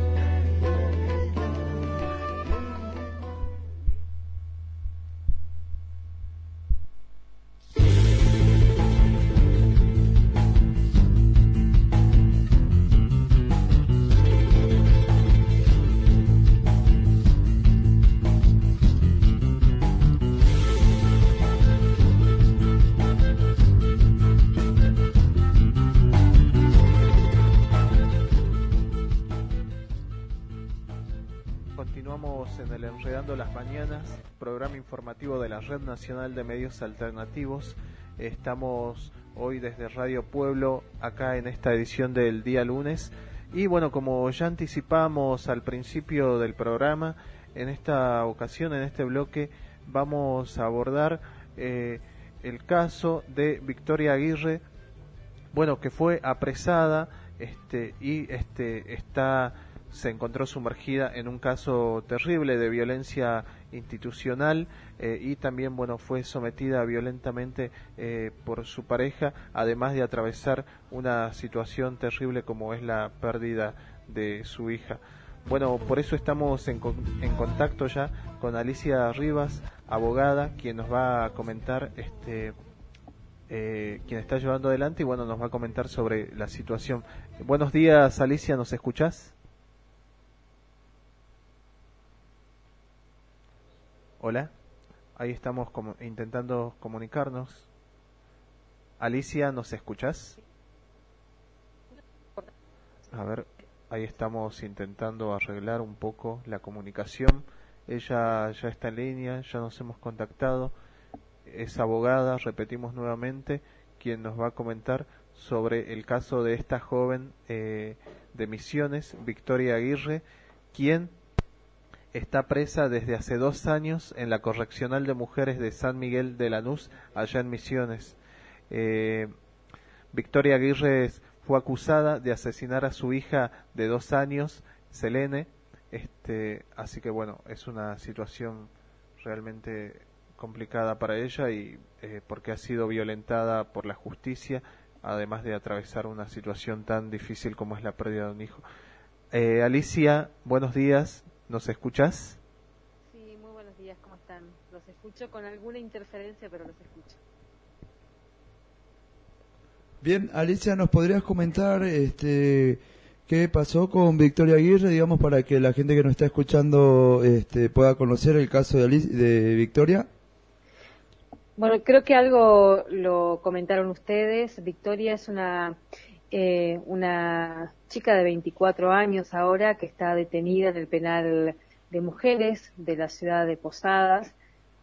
Mañanas, programa informativo de la Red Nacional de Medios Alternativos. Estamos hoy desde Radio Pueblo, acá en esta edición del día lunes. Y bueno, como ya anticipamos al principio del programa, en esta ocasión, en este bloque, vamos a abordar eh, el caso de Victoria Aguirre, bueno, que fue apresada este, y este, está se encontró sumergida en un caso terrible de violencia institucional eh, y también bueno fue sometida violentamente eh, por su pareja además de atravesar una situación terrible como es la pérdida de su hija. Bueno por eso estamos en, en contacto ya con Alicia Rivas abogada quien nos va a comentar este eh, quien está llevando adelante y bueno nos va a comentar sobre la situación. Buenos días Alicia nos escuchás Hola, ahí estamos como- intentando comunicarnos. Alicia, ¿nos escuchás? A ver, ahí estamos intentando arreglar un poco la comunicación. Ella ya está en línea, ya nos hemos contactado. Es abogada, repetimos nuevamente, quien nos va a comentar sobre el caso de esta joven eh, de Misiones, Victoria Aguirre, quien está presa desde hace dos años en la Correccional de Mujeres de San Miguel de Lanús, allá en Misiones. Eh, Victoria Aguirre fue acusada de asesinar a su hija de dos años, Selene. Este, así que bueno, es una situación realmente complicada para ella y eh, porque ha sido violentada por la justicia, además de atravesar una situación tan difícil como es la pérdida de un hijo. Eh, Alicia, buenos días. ¿Nos escuchás? Sí, muy buenos días, ¿cómo están? Los escucho con alguna interferencia, pero los escucho. Bien, Alicia, ¿nos podrías comentar este, qué pasó con Victoria Aguirre, digamos, para que la gente que nos está escuchando este, pueda conocer el caso de, Alic- de Victoria? Bueno, creo que algo lo comentaron ustedes. Victoria es una, eh, una chica de 24 años ahora que está detenida en el penal de mujeres de la ciudad de Posadas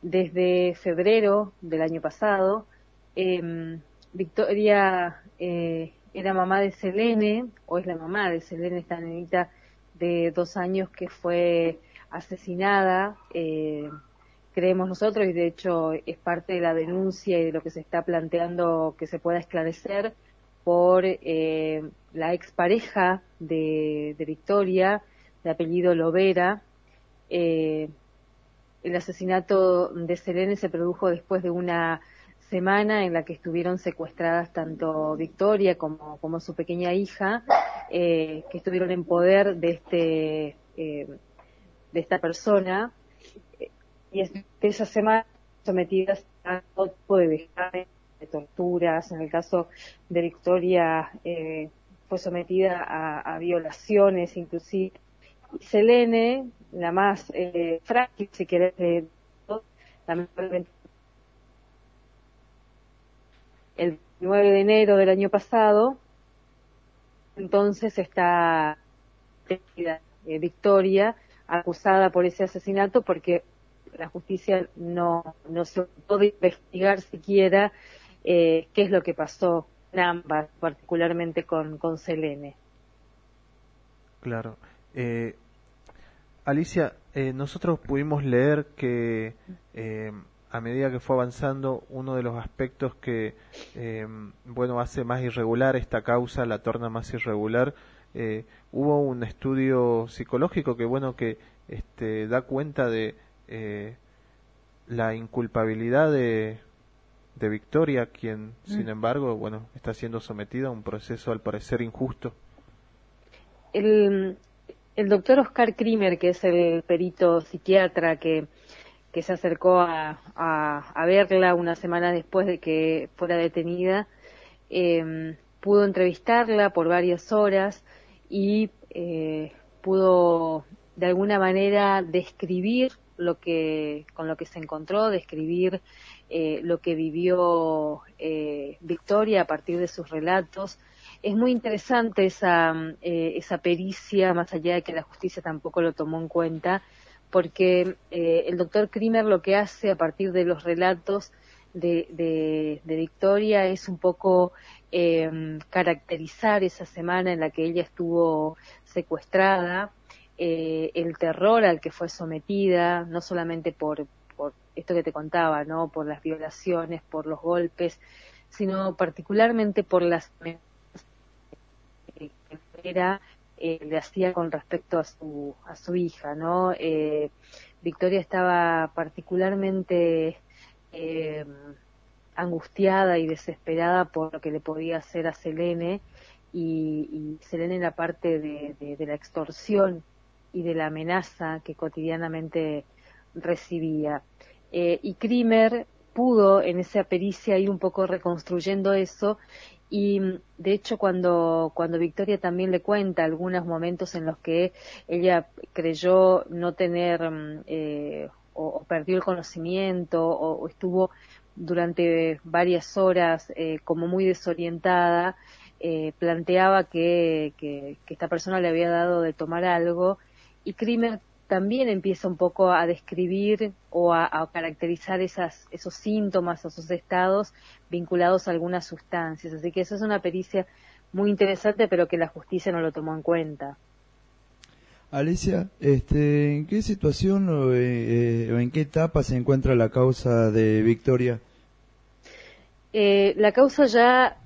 desde febrero del año pasado. Em, Victoria eh, era mamá de Selene, o es la mamá de Selene, esta nenita de dos años que fue asesinada, eh, creemos nosotros, y de hecho es parte de la denuncia y de lo que se está planteando que se pueda esclarecer por eh, la expareja de, de Victoria, de apellido Lovera. Eh, el asesinato de Selene se produjo después de una semana en la que estuvieron secuestradas tanto Victoria como, como su pequeña hija, eh, que estuvieron en poder de este eh, de esta persona y es de esa semana sometidas a todo tipo de de torturas. En el caso de Victoria eh, fue sometida a, a violaciones, inclusive. Y Selene, la más eh, frágil, si querés, de todos, el 9 de enero del año pasado, entonces está eh, Victoria, acusada por ese asesinato porque la justicia no, no se puede investigar siquiera eh, qué es lo que pasó ambas, particularmente con, con Selene. Claro. Eh, Alicia, eh, nosotros pudimos leer que eh, a medida que fue avanzando, uno de los aspectos que, eh, bueno, hace más irregular esta causa, la torna más irregular, eh, hubo un estudio psicológico que, bueno, que este, da cuenta de la inculpabilidad de, de Victoria, quien, sin Mm. embargo, bueno, está siendo sometida a un proceso al parecer injusto. El, el doctor Oscar Krimer, que es el perito psiquiatra que, que se acercó a, a, a verla una semana después de que fuera detenida, eh, pudo entrevistarla por varias horas y eh, pudo de alguna manera describir lo que con lo que se encontró, describir eh, lo que vivió eh, Victoria a partir de sus relatos. Es muy interesante esa, eh, esa pericia, más allá de que la justicia tampoco lo tomó en cuenta, porque eh, el doctor Krimer lo que hace a partir de los relatos de, de, de Victoria es un poco eh, caracterizar esa semana en la que ella estuvo secuestrada, el terror al que fue sometida, no solamente por esto que te contaba, ¿no? por las violaciones, por los golpes, sino particularmente por las que era eh, le hacía con respecto a su a su hija, ¿no? Eh, Victoria estaba particularmente eh, angustiada y desesperada por lo que le podía hacer a Selene y, y Selene era parte de la extorsión y de la amenaza que cotidianamente recibía. Eh, y Krimer pudo en esa pericia ir un poco reconstruyendo eso. Y mm, de hecho cuando cuando Victoria también le cuenta algunos momentos en los que ella creyó no tener mm, eh, o, perdió el conocimiento o, o estuvo durante varias horas eh, como muy desorientada eh, planteaba que, que, que esta persona le había dado de tomar algo. Y Krimer también empieza un poco a describir o a, a caracterizar esas, esos síntomas, esos estados vinculados a algunas sustancias. Así que eso es una pericia muy interesante, pero que la justicia no lo tomó en cuenta. Alicia, este, ¿en qué situación o, eh, eh, o en qué etapa se encuentra la causa de Victoria? Eh, la causa ya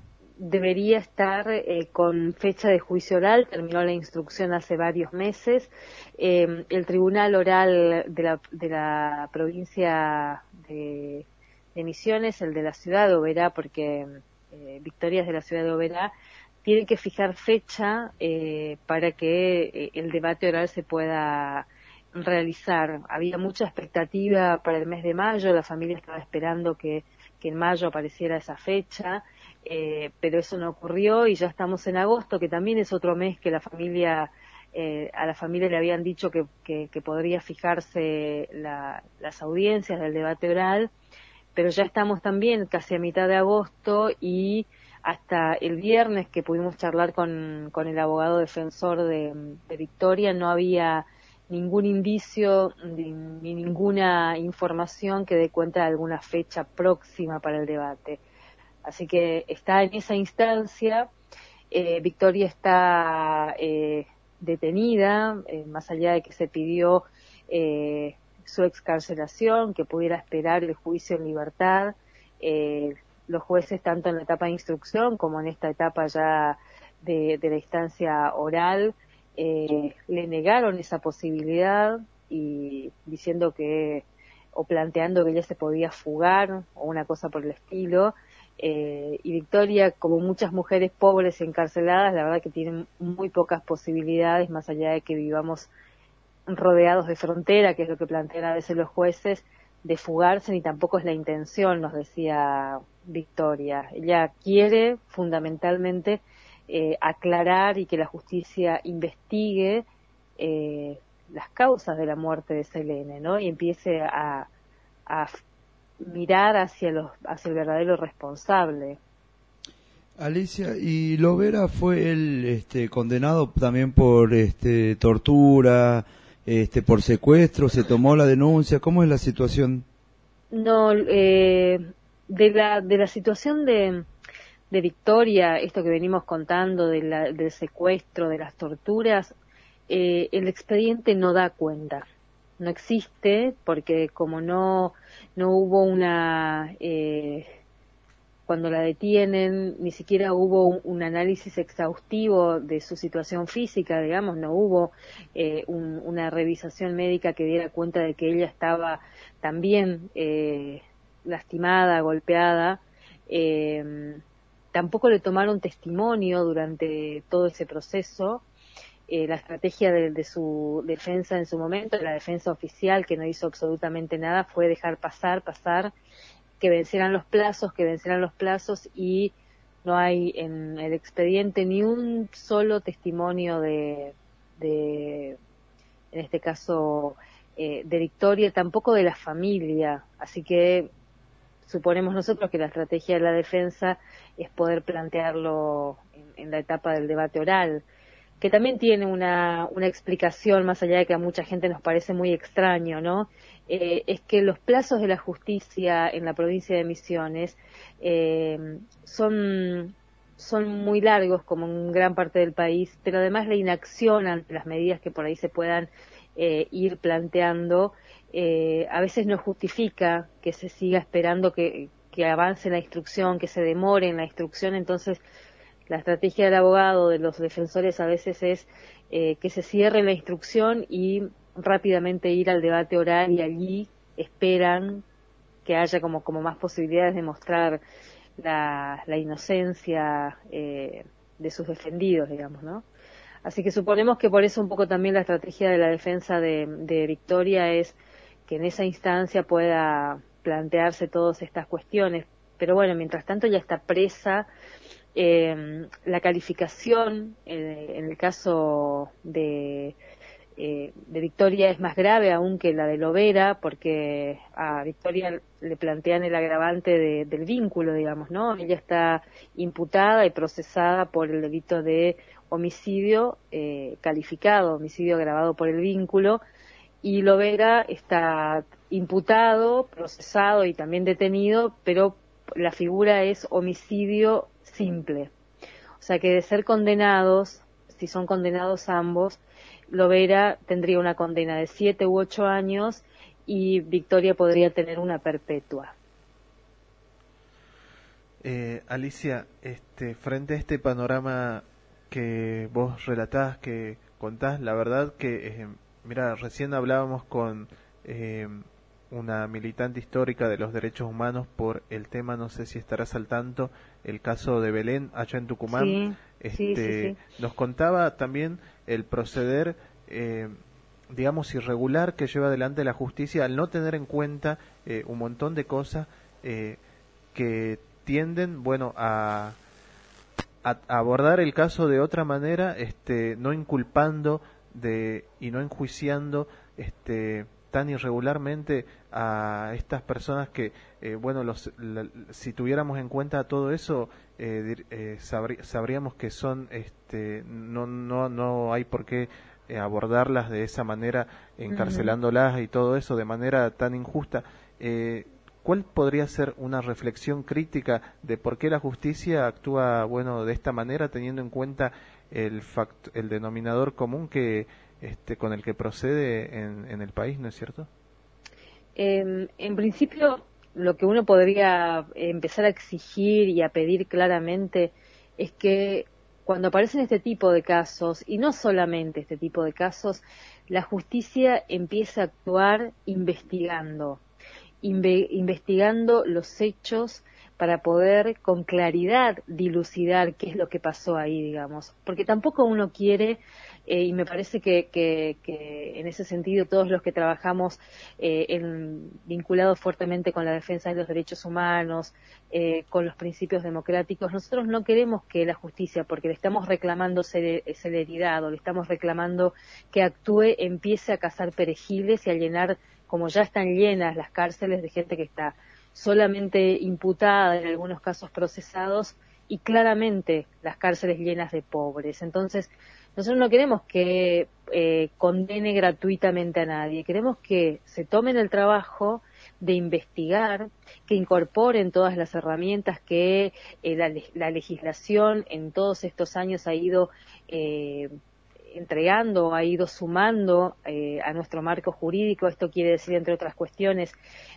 debería estar eh, con fecha de juicio oral, terminó la instrucción hace varios meses. Eh, el Tribunal Oral de la, de la provincia de, Misiones, el de la ciudad de Oberá, porque eh, Victoria es de la ciudad de Oberá, tiene que fijar fecha eh, para que eh, el debate oral se pueda realizar. Había mucha expectativa para el mes de mayo, la familia estaba esperando que, que en mayo apareciera esa fecha, eh, pero eso no ocurrió y ya estamos en agosto, que también es otro mes que la familia, eh, a la familia le habían dicho que, que, podría fijarse la- las audiencias del debate oral, pero ya estamos también casi a mitad de agosto y hasta el viernes que pudimos charlar con, con el abogado defensor de, de Victoria no había ningún indicio ni ninguna información que dé cuenta de alguna fecha próxima para el debate. Así que está en esa instancia. Eh, Victoria está eh, detenida, eh, más allá de que se pidió eh, su excarcelación, que pudiera esperar el juicio en libertad. Eh, los jueces, tanto en la etapa de instrucción como en esta etapa ya de, de la instancia oral, le negaron esa posibilidad y diciendo que, o planteando que ella se podía fugar o una cosa por el estilo. Eh, y Victoria, como muchas mujeres pobres encarceladas, la verdad que tienen muy pocas posibilidades, más allá de que vivamos rodeados de frontera, que es lo que plantean a veces los jueces, de fugarse, ni tampoco es la intención, nos decía Victoria. Ella quiere fundamentalmente eh, aclarar y que la justicia investigue eh, las causas de la muerte de Selene, ¿no? Y empiece a, a mirar hacia los hacia el verdadero responsable. Alicia, y Lovera fue él este, condenado también por este, tortura, este, por secuestro, se tomó la denuncia, ¿cómo es la situación? No, eh, de la de la situación de, de Victoria, esto que venimos contando de la- del secuestro, de las torturas, eh, el expediente no da cuenta, no existe porque como no no hubo una eh, cuando la detienen ni siquiera hubo un, análisis exhaustivo de su situación física, digamos, no hubo eh, un- una revisación médica que diera cuenta de que ella estaba también eh, lastimada, golpeada. Eh, tampoco le tomaron testimonio durante todo ese proceso. Eh, la estrategia de, de su defensa en su momento, la defensa oficial, que no hizo absolutamente nada, fue dejar pasar, pasar, que vencieran los plazos, que vencieran los plazos y no hay en el expediente ni un solo testimonio de, de en este caso, eh, de Victoria, tampoco de la familia. Así que suponemos nosotros que la estrategia de la defensa es poder plantearlo en la etapa del debate oral, que también tiene una, una explicación, más allá de que a mucha gente nos parece muy extraño, ¿no? Eh, es que los plazos de la justicia en la provincia de Misiones eh, son son muy largos como en gran parte del país, pero además la inacción ante las medidas que por ahí se puedan eh, ir planteando eh, a veces no justifica que se siga esperando que, que avance la instrucción, que se demore en la instrucción, entonces la estrategia del abogado, de los defensores a veces es eh, que se cierre la instrucción y rápidamente ir al debate oral y allí esperan que haya como, como más posibilidades de mostrar la, inocencia eh, de sus defendidos, digamos, ¿no? Así que suponemos que por eso un poco también la estrategia de la defensa de, de Victoria es que en esa instancia pueda plantearse todas estas cuestiones. Pero bueno, mientras tanto ya está presa. Eh, la calificación, eh, en el caso de, eh, de Victoria, es más grave aún que la de Lovera, porque a Victoria le plantean el agravante de- del vínculo, digamos, ¿no? Ella está imputada y procesada por el delito de homicidio eh, calificado, homicidio agravado por el vínculo, y Lovera está imputado, procesado y también detenido, pero la figura es homicidio simple. O sea que de ser condenados, si son condenados ambos, Lovera tendría una condena de siete u ocho años y Victoria podría tener una perpetua. Eh, Alicia, este, frente a este panorama que vos relatás, que contás, la verdad que, eh, mira, recién hablábamos con eh, una militante histórica de los derechos humanos por el tema, no sé si estarás al tanto, el caso de Belén allá en Tucumán. Sí, sí, este, sí, Nos contaba también el proceder, eh, digamos, irregular que lleva adelante la justicia al no tener en cuenta eh, un montón de cosas eh, que tienden, bueno, a, a- a abordar el caso de otra manera, este, no inculpando de y no enjuiciando, este, tan irregularmente a estas personas que, eh, bueno, los, la- si tuviéramos en cuenta todo eso, eh, eh, sabrí- sabríamos que son, este, no, no, no hay por qué abordarlas de esa manera, encarcelándolas y todo eso de manera tan injusta. ¿Cuál podría ser una reflexión crítica de por qué la justicia actúa, bueno, de esta manera, teniendo en cuenta el fact- el denominador común que, este, con el que procede en, en el país, ¿no es cierto? Eh, en principio, lo que uno podría empezar a exigir y a pedir claramente es que cuando aparecen este tipo de casos, y no solamente este tipo de casos, la justicia empieza a actuar investigando, inve- investigando los hechos para poder con claridad dilucidar qué es lo que pasó ahí, digamos. Porque tampoco uno quiere, eh, y me parece que, que- que en ese sentido todos los que trabajamos eh, en- vinculados fuertemente con la defensa de los derechos humanos, eh, con los principios democráticos, nosotros no queremos que la justicia, porque le estamos reclamando cele- celeridad o le estamos reclamando que actúe, empiece a cazar perejiles y a llenar, como ya están llenas las cárceles de gente que está solamente imputada, en algunos casos procesados, y claramente las cárceles llenas de pobres. Entonces, nosotros no queremos que eh, condene gratuitamente a nadie, queremos que se tomen el trabajo de investigar, que incorporen todas las herramientas que eh, la, la legislación en todos estos años ha ido eh, entregando, ha ido sumando eh, a nuestro marco jurídico. Esto quiere decir, entre otras cuestiones,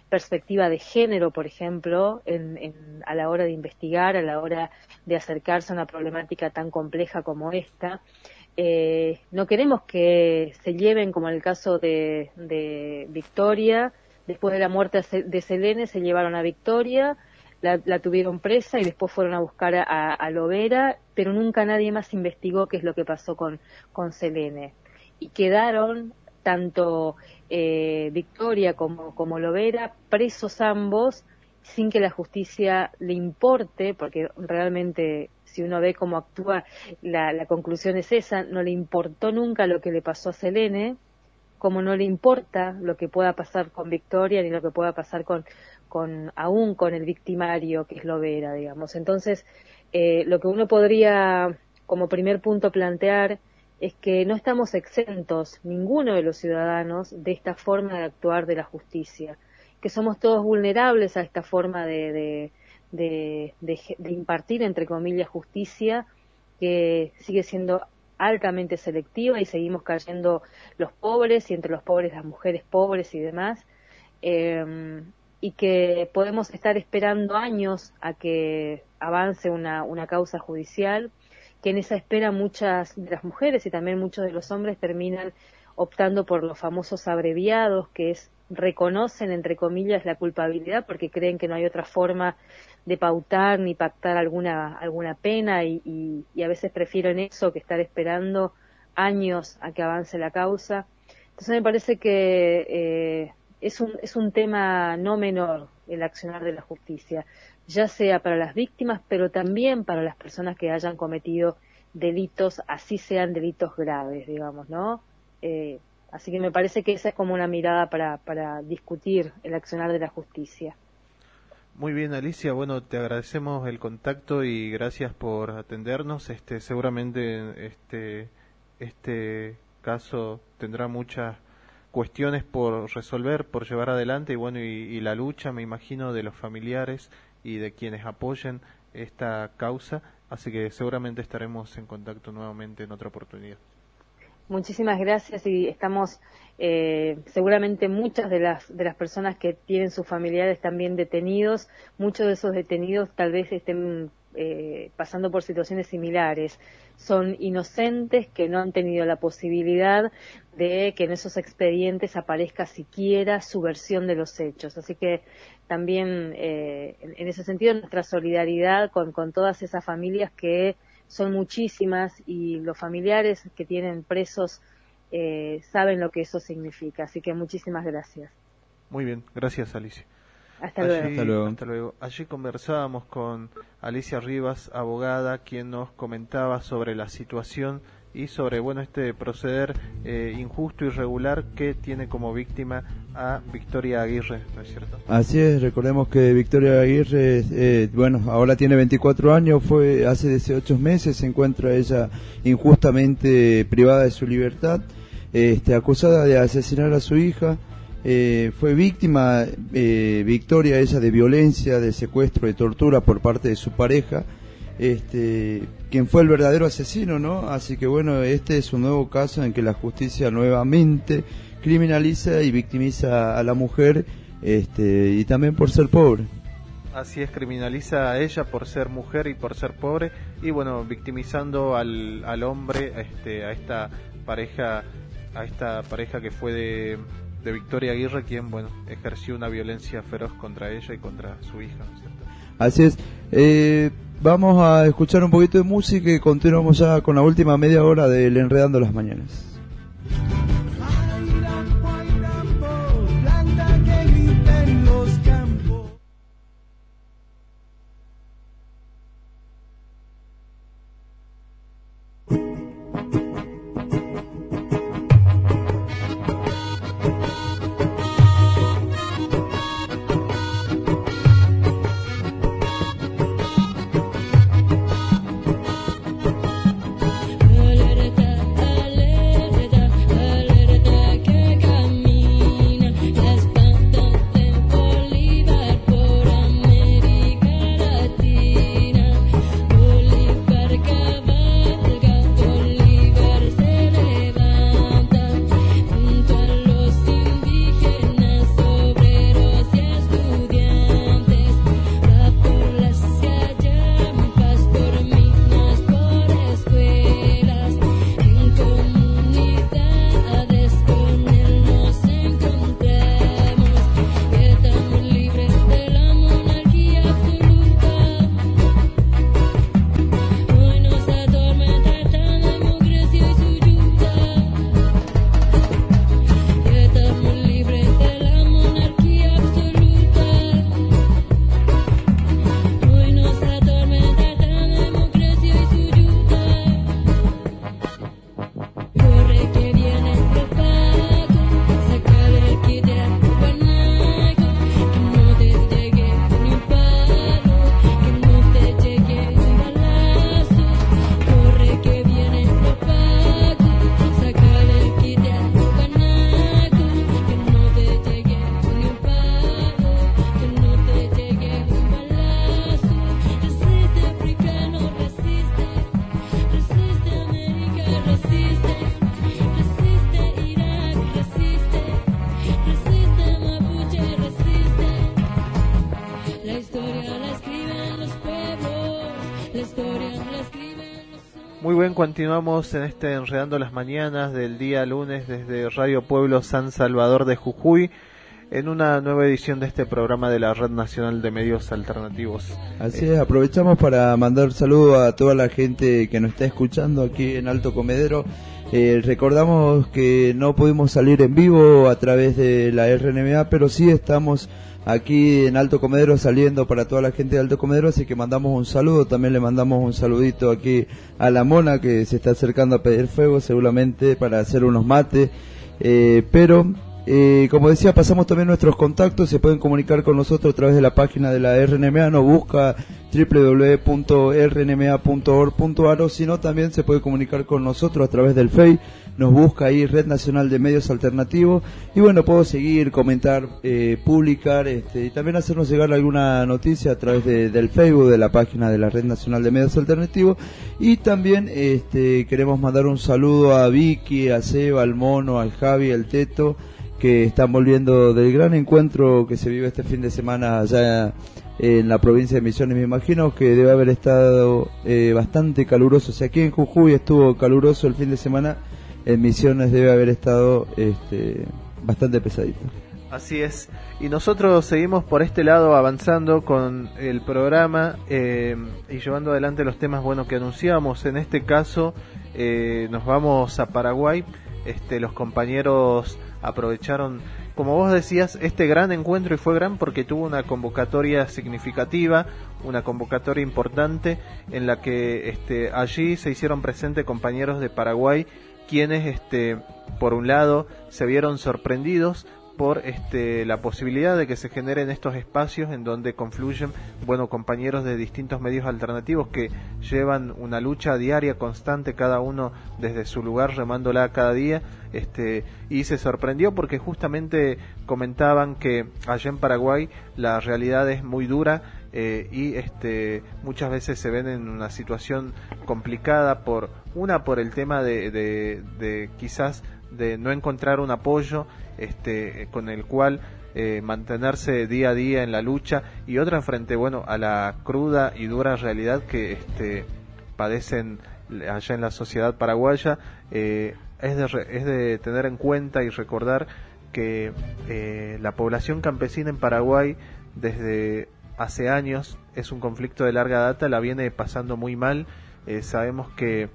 perspectiva de género, por ejemplo, en- en- a la hora de investigar, a la hora de acercarse a una problemática tan compleja como esta. Eh, no queremos que se lleven, como en el caso de, de Victoria, después de la muerte de Se- de Selene, se llevaron a Victoria, la, la tuvieron presa y después fueron a buscar a, a Lovera, pero nunca nadie más investigó qué es lo que pasó con, con Selene. Y quedaron tanto eh, Victoria como, como Lovera presos ambos sin que la justicia le importe, porque realmente si uno ve cómo actúa, la, conclusión es esa, no le importó nunca lo que le pasó a Selene, como no le importa lo que pueda pasar con Victoria ni lo que pueda pasar con, con aún con el victimario que es Lovera, digamos. Entonces, eh, lo que uno podría como primer punto plantear es que no estamos exentos, ninguno de los ciudadanos, de esta forma de actuar de la justicia, que somos todos vulnerables a esta forma de, de, de, de, impartir, entre comillas, justicia, que sigue siendo altamente selectiva y seguimos cayendo los pobres y entre los pobres las mujeres pobres y demás eh, y que podemos estar esperando años a que avance una, una causa judicial que en esa espera muchas de las mujeres y también muchos de los hombres terminan optando por los famosos abreviados que es reconocen entre comillas la culpabilidad porque creen que no hay otra forma de pautar ni pactar alguna alguna pena y, a veces prefieren eso que estar esperando años a que avance la causa. Entonces me parece que eh, es, un, es un tema no menor el accionar de la justicia, ya sea para las víctimas, pero también para las personas que hayan cometido delitos, así sean delitos graves, digamos, ¿no? Eh, así que me parece que esa es como una mirada para, para discutir el accionar de la justicia. Muy bien, Alicia. Bueno, te agradecemos el contacto y gracias por atendernos. Este, seguramente este, este caso tendrá muchas cuestiones por resolver, por llevar adelante y bueno, y, y la lucha, me imagino, de los familiares y de quienes apoyen esta causa. Así que seguramente estaremos en contacto nuevamente en otra oportunidad. Muchísimas gracias y estamos eh, seguramente muchas de las de las personas que tienen sus familiares también detenidos, muchos de esos detenidos tal vez estén eh, pasando por situaciones similares. Son inocentes que no han tenido la posibilidad de que en esos expedientes aparezca siquiera su versión de los hechos. Así que también eh, en, ese sentido nuestra solidaridad con, con todas esas familias que son muchísimas y los familiares que tienen presos eh, saben lo que eso significa. Así que muchísimas gracias. Muy bien, gracias Alicia. Hasta Allí, luego. Hasta luego. hasta luego. Allí conversábamos con Alicia Rivas, abogada, quien nos comentaba sobre la situación y sobre bueno este proceder eh, injusto y irregular que tiene como víctima a Victoria Aguirre, ¿no es cierto? Así es, recordemos que Victoria Aguirre, eh, bueno, ahora tiene 24 años, fue hace 18 meses, se encuentra ella injustamente privada de su libertad, este, acusada de asesinar a su hija, eh, fue víctima, eh, Victoria, ella, de violencia, de secuestro, de tortura por parte de su pareja, este, quien fue el verdadero asesino, ¿no? Así que bueno, este es un nuevo caso en que la justicia nuevamente criminaliza y victimiza a la mujer este, y también por ser pobre. Así es, criminaliza a ella por ser mujer y por ser pobre y bueno, victimizando al, al hombre, este, a esta pareja, a esta pareja que fue de, de Victoria Aguirre, quien bueno, ejerció una violencia feroz contra ella y contra su hija, ¿no es cierto? Así es. Eh, vamos a escuchar un poquito de música y continuamos ya con la última media hora del Enredando las Mañanas. Continuamos en este Enredando las Mañanas del día lunes desde Radio Pueblo San Salvador de Jujuy en una nueva edición de este programa de la Red Nacional de Medios Alternativos. Así es, aprovechamos para mandar saludos a toda la gente que nos está escuchando aquí en Alto Comedero. Eh, recordamos que no pudimos salir en vivo a través de la RNMA, pero sí estamos aquí en Alto Comedero saliendo para toda la gente de Alto Comedero, así que mandamos un saludo, también le mandamos un saludito aquí a la mona que se está acercando a pedir fuego seguramente para hacer unos mates, eh, pero eh, como decía, pasamos también nuestros contactos, se pueden comunicar con nosotros a través de la página de la RNMA, nos busca www.rnma.org.ar o si no también se puede comunicar con nosotros a través del FEI, nos busca ahí Red Nacional de Medios Alternativos y bueno, puedo seguir, comentar, eh, publicar este, y también hacernos llegar alguna noticia a través de- del Facebook de la página de la Red Nacional de Medios Alternativos y también este, queremos mandar un saludo a Vicky, a Seba, al Mono, al Javi, al Teto que están volviendo del gran encuentro que se vive este fin de semana allá en la provincia de Misiones. Me imagino que debe haber estado eh, bastante caluroso. O sea, aquí en Jujuy estuvo caluroso el fin de semana, en Misiones debe haber estado este, bastante pesadito. Así es. Y nosotros seguimos por este lado avanzando con el programa eh, y llevando adelante los temas buenos que anunciamos. En este caso eh, nos vamos a Paraguay. Este, los compañeros aprovecharon, como vos decías, este gran encuentro y fue gran porque tuvo una convocatoria significativa, una convocatoria importante en la que este, allí se hicieron presentes compañeros de Paraguay quienes este, por un lado se vieron sorprendidos por este, la posibilidad de que se generen estos espacios en donde confluyen bueno compañeros de distintos medios alternativos que llevan una lucha diaria constante cada uno desde su lugar remándola cada día este y se sorprendió porque justamente comentaban que allá en Paraguay la realidad es muy dura eh, y este muchas veces se ven en una situación complicada por una por el tema de, de, de quizás de no encontrar un apoyo este con el cual eh, mantenerse día a día en la lucha y otra frente bueno a la cruda y dura realidad que este padecen allá en la sociedad paraguaya eh, es de re- es de tener en cuenta y recordar que eh, la población campesina en Paraguay desde hace años es un conflicto de larga data la viene pasando muy mal. Eh, sabemos que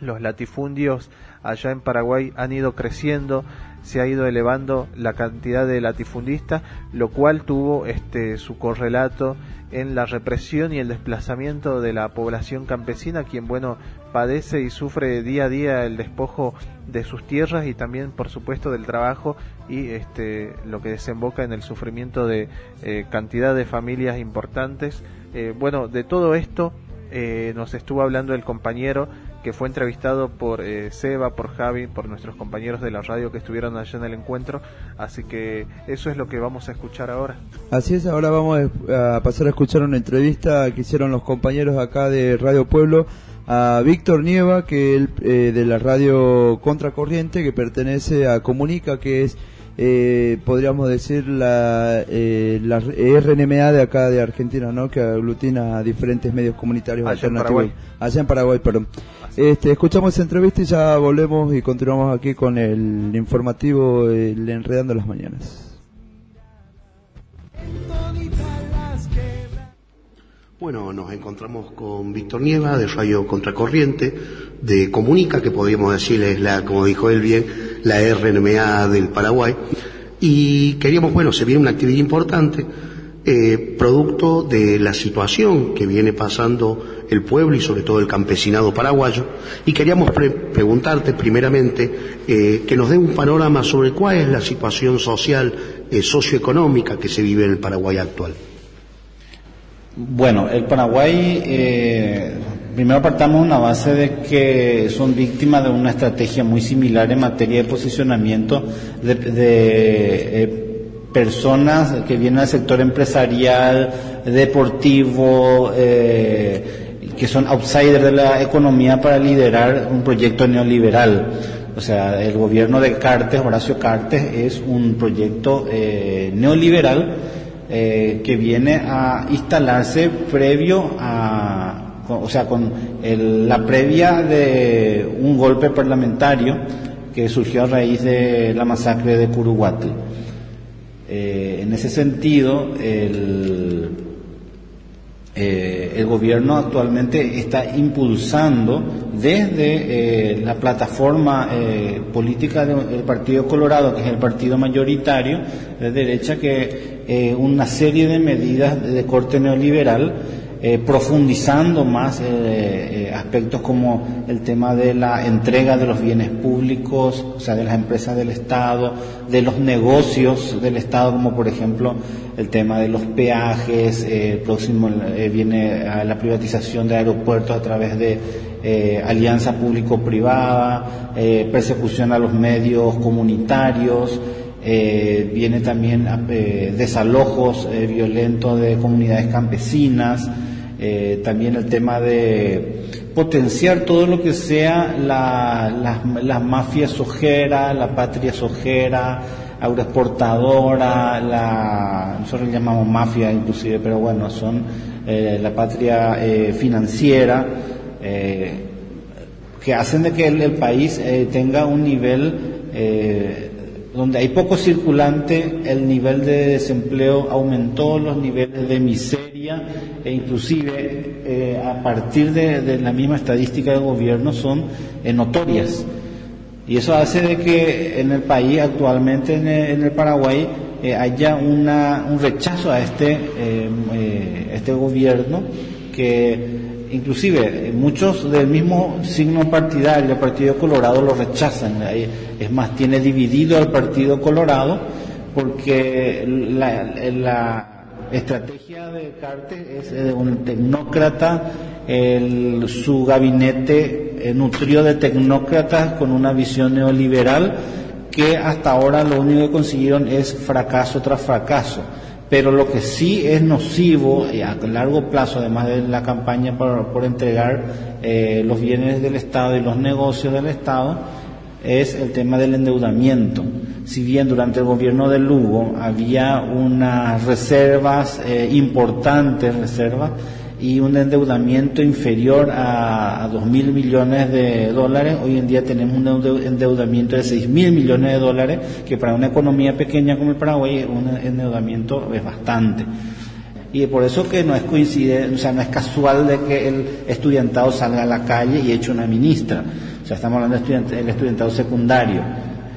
los latifundios allá en Paraguay han ido creciendo, se ha ido elevando la cantidad de latifundistas, lo cual tuvo este su correlato en la represión y el desplazamiento de la población campesina, quien bueno padece y sufre día a día el despojo de sus tierras y también por supuesto del trabajo y este lo que desemboca en el sufrimiento de eh, cantidad de familias importantes. Eh, bueno, de todo esto eh, nos estuvo hablando el compañero que fue entrevistado por eh, Seba, por Javi, por nuestros compañeros de la radio que estuvieron allá en el encuentro. Así que eso es lo que vamos a escuchar ahora. Así es, ahora vamos a pasar a escuchar una entrevista que hicieron los compañeros acá de Radio Pueblo a Víctor Nieva, que él, eh, de la radio Contracorriente, que pertenece a Comunica, que es, eh, podríamos decir, la, eh, la RNMA de acá de Argentina, ¿no? que aglutina a diferentes medios comunitarios Allá en alternativos. Paraguay. Allá en Paraguay, perdón. Este, escuchamos esa entrevista y ya volvemos y continuamos aquí con el informativo El Enredando las Mañanas. Bueno, nos encontramos con Víctor Nieva de Radio Contracorriente, de Comunica, que podríamos decirle es la, como dijo él bien, la RNMA del Paraguay. Y queríamos, bueno, se viene una actividad importante, eh, producto de la situación que viene pasando el pueblo y sobre todo el campesinado paraguayo. Y queríamos pre- preguntarte primeramente eh, que nos dé un panorama sobre cuál es la situación social, eh, socioeconómica que se vive en el Paraguay actual. Bueno, el Paraguay, eh, primero partamos de una base de que son víctimas de una estrategia muy similar en materia de posicionamiento de, de, eh, personas que vienen del sector empresarial, deportivo, eh, que son outsiders de la economía para liderar un proyecto neoliberal. O sea, el gobierno de Cartes, Horacio Cartes, es un proyecto eh, neoliberal eh, que viene a instalarse previo a, o sea, con el- la previa de un golpe parlamentario que surgió a raíz de la masacre de Curuguatl. Eh, en ese sentido, el, eh, el gobierno actualmente está impulsando desde eh, la plataforma eh, política de- del Partido Colorado, que es el partido mayoritario de derecha, que eh, una serie de medidas de, corte neoliberal, eh, profundizando más eh, eh, aspectos como el tema de la entrega de los bienes públicos, o sea, de las empresas del Estado, de los negocios del Estado, como por ejemplo el tema de los peajes, el próximo viene a la privatización de aeropuertos a través de alianza público-privada, persecución a los medios comunitarios, eh, viene también eh, desalojos eh, violentos de comunidades campesinas, eh, también el tema de potenciar todo lo que sea la, mafias sojeras, la patria sojera, agroexportadora, la, nosotros le llamamos mafia inclusive, pero bueno, son la patria financiera, que hacen de que el, país eh, tenga un nivel donde hay poco circulante, el nivel de desempleo aumentó, los niveles de miseria e inclusive eh, a partir de, la misma estadística del gobierno son eh, notorias. Y eso hace de que en el país actualmente, en el, en el Paraguay, eh, haya una, un rechazo a este, eh, eh, este gobierno que inclusive eh, muchos del mismo signo partidario, el Partido Colorado, lo rechazan. Es más, tiene dividido al Partido Colorado porque la, estrategia de Cartes es eh, un tecnócrata, el- su gabinete eh, nutrió de tecnócratas con una visión neoliberal que hasta ahora lo único que consiguieron es fracaso tras fracaso. Pero lo que sí es nocivo y a largo plazo, además de la campaña por, por entregar eh, los bienes del Estado y los negocios del Estado, es el tema del endeudamiento. Si bien durante el gobierno de Lugo había unas reservas, eh, importantes reservas, y un endeudamiento inferior a, a 2 mil millones de dólares, hoy en día tenemos un endeu- endeudamiento de 6 mil millones de dólares, que para una economía pequeña como el Paraguay, un endeudamiento es bastante. Y por eso que no es coincide, o sea, no es casual de que el estudiantado salga a la calle y eche una ministra. O sea, estamos hablando del estudiant- el estudiantado secundario.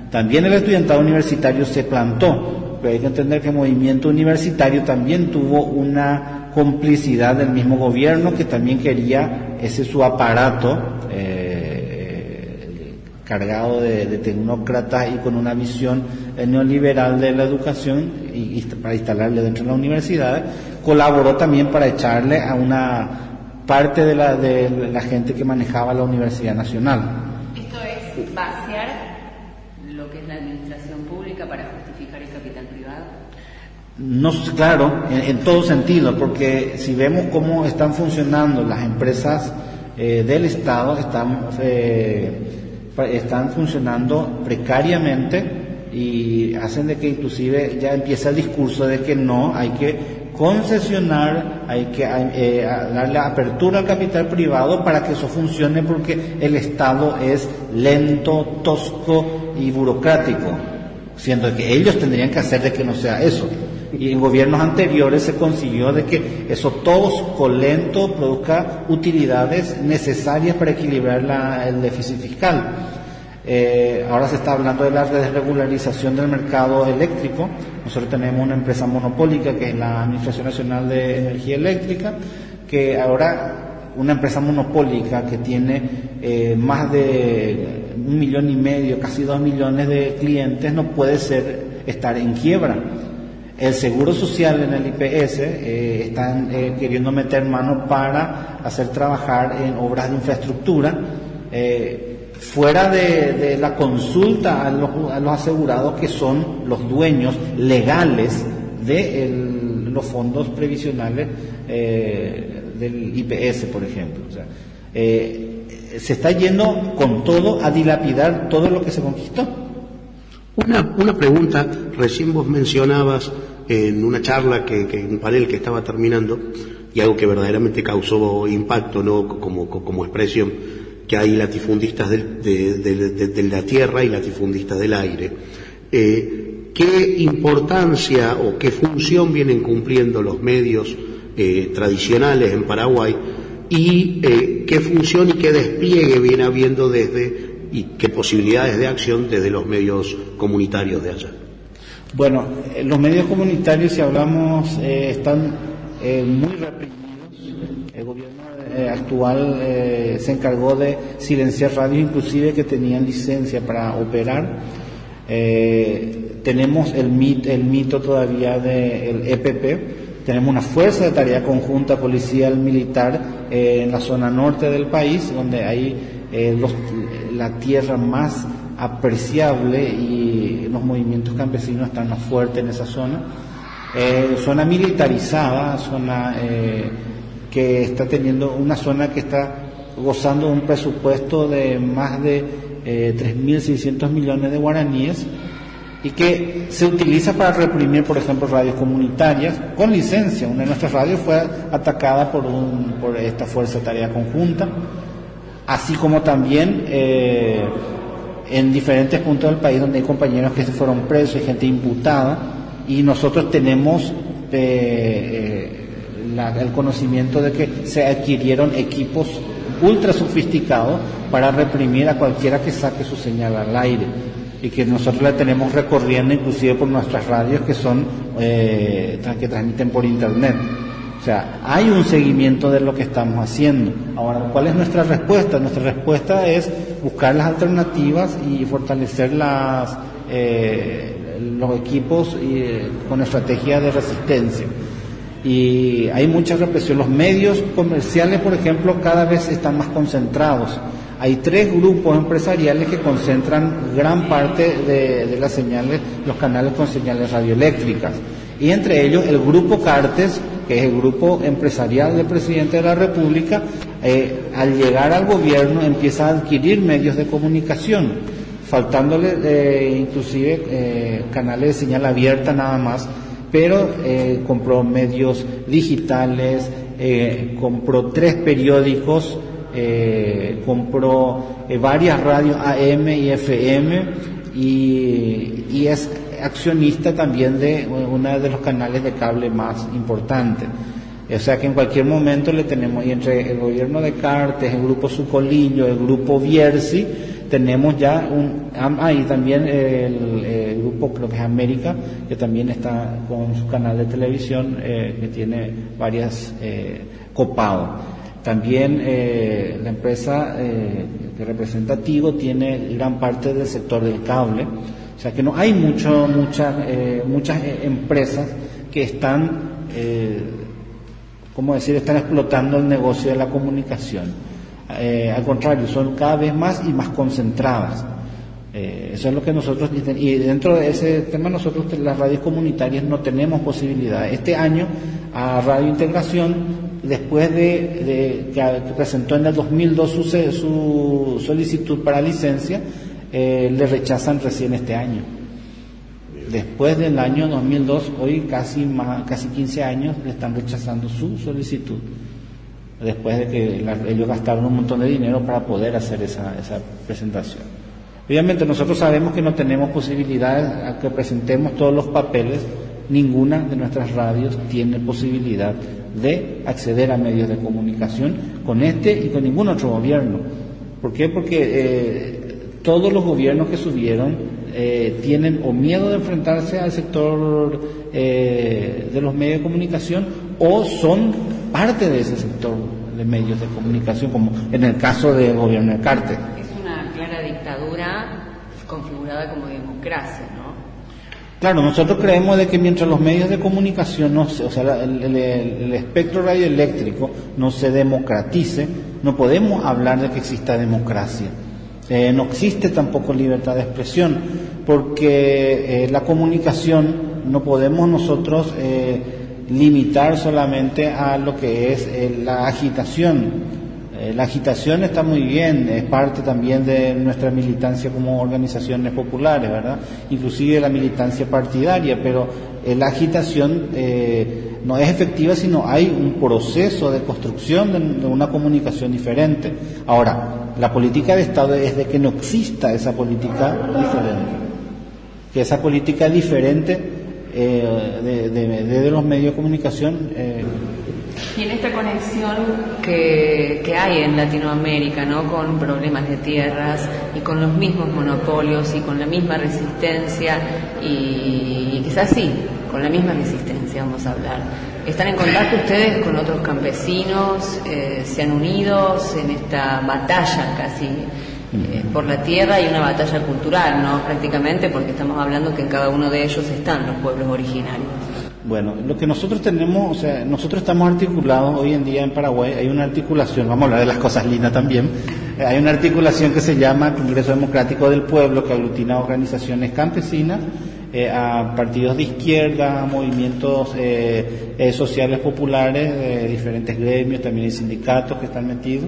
También el estudiantado universitario se plantó, pero hay que entender que el movimiento universitario también tuvo una complicidad del mismo gobierno que también quería ese su aparato eh, cargado de, tecnócratas y con una visión eh, neoliberal de la educación para instalarle dentro de las universidades, colaboró también para echarle a una parte de la, de la gente que manejaba la Universidad Nacional. Esto es lo que es la administración pública para justificar el capital privado. No, claro, en, en todo sentido, porque si vemos cómo están funcionando las empresas eh, del Estado, están, eh, están funcionando precariamente y hacen de que inclusive ya empieza el discurso de que no, hay que concesionar, hay que eh, darle apertura al capital privado para que eso funcione porque el Estado es lento, tosco y burocrático siendo que ellos tendrían que hacer de que no sea eso. Y en gobiernos anteriores se consiguió de que eso tosco, lento, produzca utilidades necesarias para equilibrar la- el déficit fiscal. Eh, ahora se está hablando de la desregularización del mercado eléctrico. Nosotros tenemos una empresa monopólica que es la Administración Nacional de Energía Eléctrica, que ahora una empresa monopólica que tiene eh, más de un millón y medio, casi dos millones de clientes, no puede ser estar en quiebra. El Seguro Social en el IPS eh, están eh, queriendo meter mano para hacer trabajar en obras de infraestructura. eh, fuera de, la consulta a los, a los asegurados que son los dueños legales de los fondos previsionales del IPS, por ejemplo. O sea, se está yendo con todo a dilapidar todo lo que se conquistó. Una, una pregunta, recién vos mencionabas en una charla, que, que en un panel que estaba terminando, y algo que verdaderamente causó impacto, ¿no? Como, como expresión, que hay latifundistas del- de, de- la tierra y latifundistas del aire. Eh, ¿Qué importancia o qué función vienen cumpliendo los medios eh, tradicionales en Paraguay y eh, qué función y qué despliegue viene habiendo desde y qué posibilidades de acción desde los medios comunitarios de allá? Bueno, eh, los medios comunitarios, si hablamos, eh, están eh, muy reprimidos. El gobierno eh, actual se encargó de silenciar radios, inclusive que tenían licencia para operar. Tenemos el mito, el mito todavía del EPP. Tenemos una fuerza de tarea conjunta policial militar en la zona norte del país, donde hay los- la tierra más apreciable y los movimientos campesinos están más fuertes en esa zona. Eh, zona militarizada, zona eh, que está teniendo una zona que está gozando de un presupuesto de más de eh, 3.600 millones de guaraníes y que se utiliza para reprimir, por ejemplo, radios comunitarias con licencia. Una de nuestras radios fue atacada por, un, por esta fuerza tarea conjunta, así como también eh, en diferentes puntos del país donde hay compañeros que se fueron presos y gente imputada, y nosotros tenemos eh, eh, el conocimiento de que se adquirieron equipos ultra sofisticados para reprimir a cualquiera que saque su señal al aire y que nosotros la tenemos recorriendo inclusive por nuestras radios que son que transmiten por internet. Sea, hay un seguimiento de lo que estamos haciendo. Ahora, ¿cuál es nuestra respuesta? Nuestra respuesta es buscar las alternativas y fortalecer eh, los equipos eh, con estrategia de resistencia. Y hay mucha represión. Los medios comerciales, por ejemplo, cada vez están más concentrados. Hay tres grupos empresariales que concentran gran parte de, de las señales, los canales con señales radioeléctricas. Y entre ellos el grupo Cartes, que es el grupo empresarial del presidente de la República, eh, al llegar al gobierno empieza a adquirir medios de comunicación, faltándole eh, inclusive eh, canales de señal abierta nada más, pero eh, compró medios digitales, compró tres periódicos, compró varias radios AM y FM y es accionista también de uno de los canales de cable más importantes. O sea que en cualquier momento le tenemos, y entre el gobierno de Cartes, el grupo Sucolillo, el grupo Viersi, tenemos ya un, ah, y también el, grupo, creo América, que también está con su canal de televisión, eh, que tiene varias eh, copados. También eh, la empresa que representa Tigo tiene gran parte del sector del cable. O sea que no hay mucho, muchas, eh, muchas eh, empresas que están, eh, ¿cómo decir?, están explotando el negocio de la comunicación. Eh, al contrario, son cada vez más y más concentradas. Eso es lo que nosotros, y dentro de ese tema nosotros, las radios comunitarias, no tenemos posibilidad. Este año a Radio Integración, después de, de que presentó en el 2002 su, su solicitud para licencia, eh, le rechazan recién este año. Después del año 2002, hoy casi, más, casi 15 años, le están rechazando su solicitud. Después de que ellos gastaron un montón de dinero para poder hacer esa, esa presentación. Obviamente nosotros sabemos que no tenemos posibilidades a que presentemos todos los papeles, ninguna de nuestras radios tiene posibilidad de acceder a medios de comunicación con este y con ningún otro gobierno. ¿Por qué? Porque eh, todos los gobiernos que subieron eh, tienen o miedo de enfrentarse al sector eh, de los medios de comunicación o son parte de ese sector de medios de comunicación, como en el caso del gobierno de Carter. Es una clara dictadura configurada como democracia, ¿no? Claro, nosotros creemos de que mientras los medios de comunicación, no se, o sea, el, el, el, espectro radioeléctrico no se democratice, no podemos hablar de que exista democracia. Eh, no existe tampoco libertad de expresión, porque eh, la comunicación no podemos nosotros eh, limitar solamente a lo que es la agitación. la agitación está muy bien, es parte también de nuestra militancia como organizaciones populares, ¿verdad? Inclusive la militancia partidaria, pero la agitación no es efectiva, sino hay un proceso de construcción de, una comunicación diferente. Ahora, la política de Estado es de que no exista esa política diferente, que esa política diferente eh, de, de- los medios de comunicación eh, Y en esta conexión que, que hay en Latinoamérica, ¿no? Con problemas de tierras y con los mismos monopolios y con la misma resistencia y, y quizás sí, con la misma resistencia vamos a hablar. ¿Están en contacto ustedes con otros campesinos? Eh, ¿Se han unido en esta batalla casi eh, por la tierra y una batalla cultural, ¿no? Prácticamente porque estamos hablando que en cada uno de ellos están los pueblos originarios. Bueno, lo que nosotros tenemos, o sea, nosotros estamos articulados hoy en día en Paraguay, hay una articulación, vamos a hablar de las cosas lindas también, eh, hay una articulación que se llama Congreso Democrático del Pueblo, que aglutina organizaciones campesinas, eh, a partidos de izquierda, a movimientos eh, eh, sociales populares de diferentes gremios, también hay sindicatos que están metidos,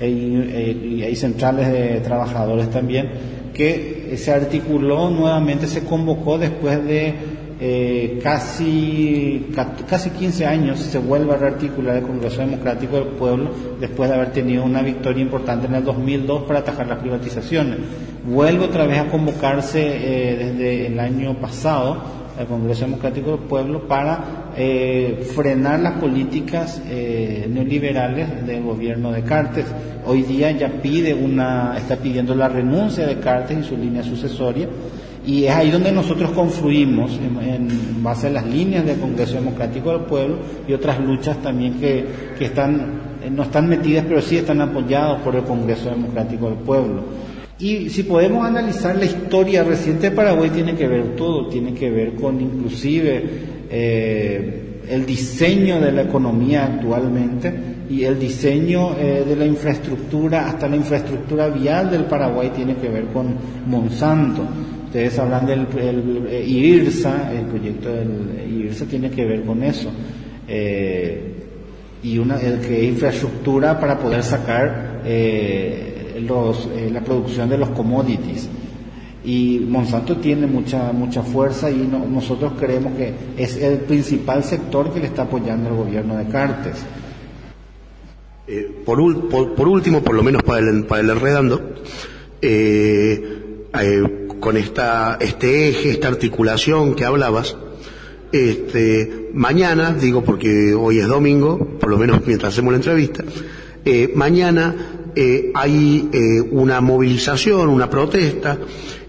eh, y, eh, y hay centrales de trabajadores también, que se articuló nuevamente, se convocó después de eh, casi, ca- casi 15 años se vuelve a rearticular el Congreso Democrático del Pueblo después de haber tenido una victoria importante en el 2002 para atajar las privatizaciones. Vuelve otra vez a convocarse eh, desde el año pasado el Congreso Democrático del Pueblo para eh, frenar las políticas eh, neoliberales del gobierno de Cartes. Hoy día ya pide una, está pidiendo la renuncia de Cartes y su línea sucesoria y es ahí donde nosotros confluimos en, base a las líneas del Congreso Democrático del Pueblo y otras luchas también que, que están, no están metidas, pero sí están apoyadas por el Congreso Democrático del Pueblo. Y si podemos analizar la historia reciente de Paraguay, tiene que ver todo, tiene que ver con inclusive eh, el diseño de la economía actualmente y el diseño eh, de la infraestructura, hasta la infraestructura vial del Paraguay tiene que ver con Monsanto. Ustedes hablan del el, eh, IRSA, el proyecto del IRSA tiene que ver con eso. Y una, el que infraestructura para poder sacar los, eh, la producción de los commodities. Y Monsanto tiene mucha mucha fuerza y no- nosotros creemos que es el principal sector que le está apoyando al gobierno de Cartes. Eh, por, ul- por, por último, por lo menos para el, para el enredando, eh, eh, con esta, este eje, esta articulación que hablabas, este, mañana, digo porque hoy es domingo, por lo menos mientras hacemos la entrevista, eh, mañana eh, hay eh, una movilización, una protesta,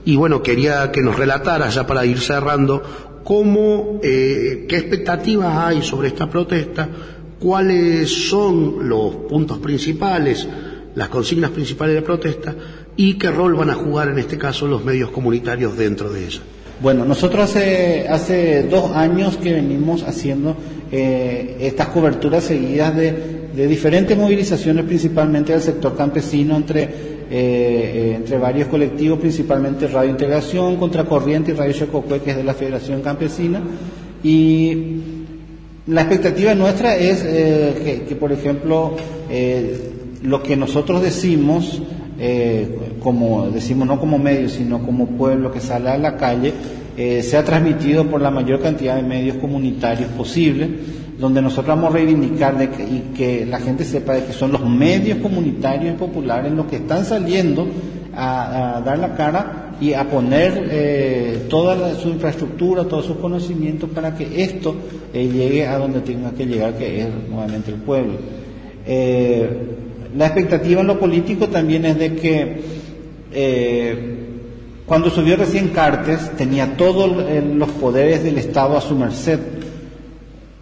y bueno, quería que nos relatara, ya para ir cerrando, cómo, eh, qué expectativas hay sobre esta protesta, cuáles son los puntos principales, las consignas principales de la protesta, y qué rol van a jugar en este caso los medios comunitarios dentro de ella. Bueno, nosotros hace, hace dos años que venimos haciendo eh, estas coberturas seguidas de, de diferentes movilizaciones, principalmente del sector campesino, entre, eh, eh, entre varios colectivos, principalmente Radio Integración, Contracorriente y Radio Chococue, que es de la Federación Campesina. Y la expectativa nuestra es eh, que, por ejemplo, lo que nosotros decimos, como decimos no como medio, sino como pueblo que sale a la calle, sea transmitido por la mayor cantidad de medios comunitarios posible, donde nosotros vamos a reivindicar y que la gente sepa de que son los medios comunitarios y populares los que están saliendo a, dar la cara y a poner eh, toda su infraestructura, todos sus conocimientos para que esto eh, llegue a donde tenga que llegar, que es nuevamente el pueblo. Eh, la expectativa en lo político también es de que cuando subió recién Cartes tenía todos los poderes del Estado a su merced.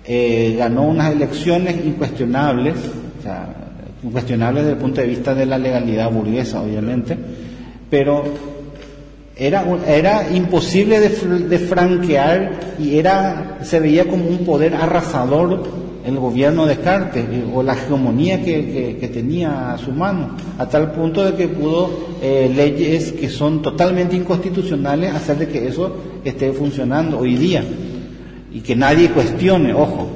Eh, ganó unas elecciones incuestionables, o sea, incuestionables desde el punto de vista de la legalidad burguesa, obviamente, pero era, era imposible de, fr- de franquear y era, se veía como un poder arrasador el gobierno de Cartes eh, o la hegemonía que, que- que tenía a su mano, a tal punto de que pudo eh, leyes que son totalmente inconstitucionales hacer de que eso esté funcionando hoy día y que nadie cuestione, ojo.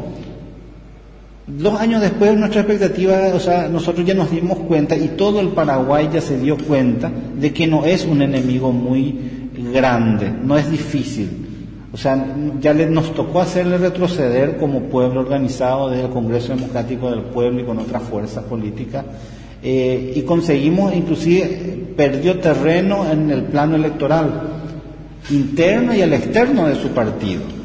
Dos años después nuestra expectativa, o sea, nosotros ya nos dimos cuenta y todo el Paraguay ya se dio cuenta de que no es un enemigo muy grande, no es difícil. O sea, ya nos tocó hacerle retroceder como pueblo organizado desde el Congreso Democrático del Pueblo y con otras fuerzas políticas. eh, y conseguimos, inclusive, perdió terreno en el plano electoral, interno y el externo de su partido.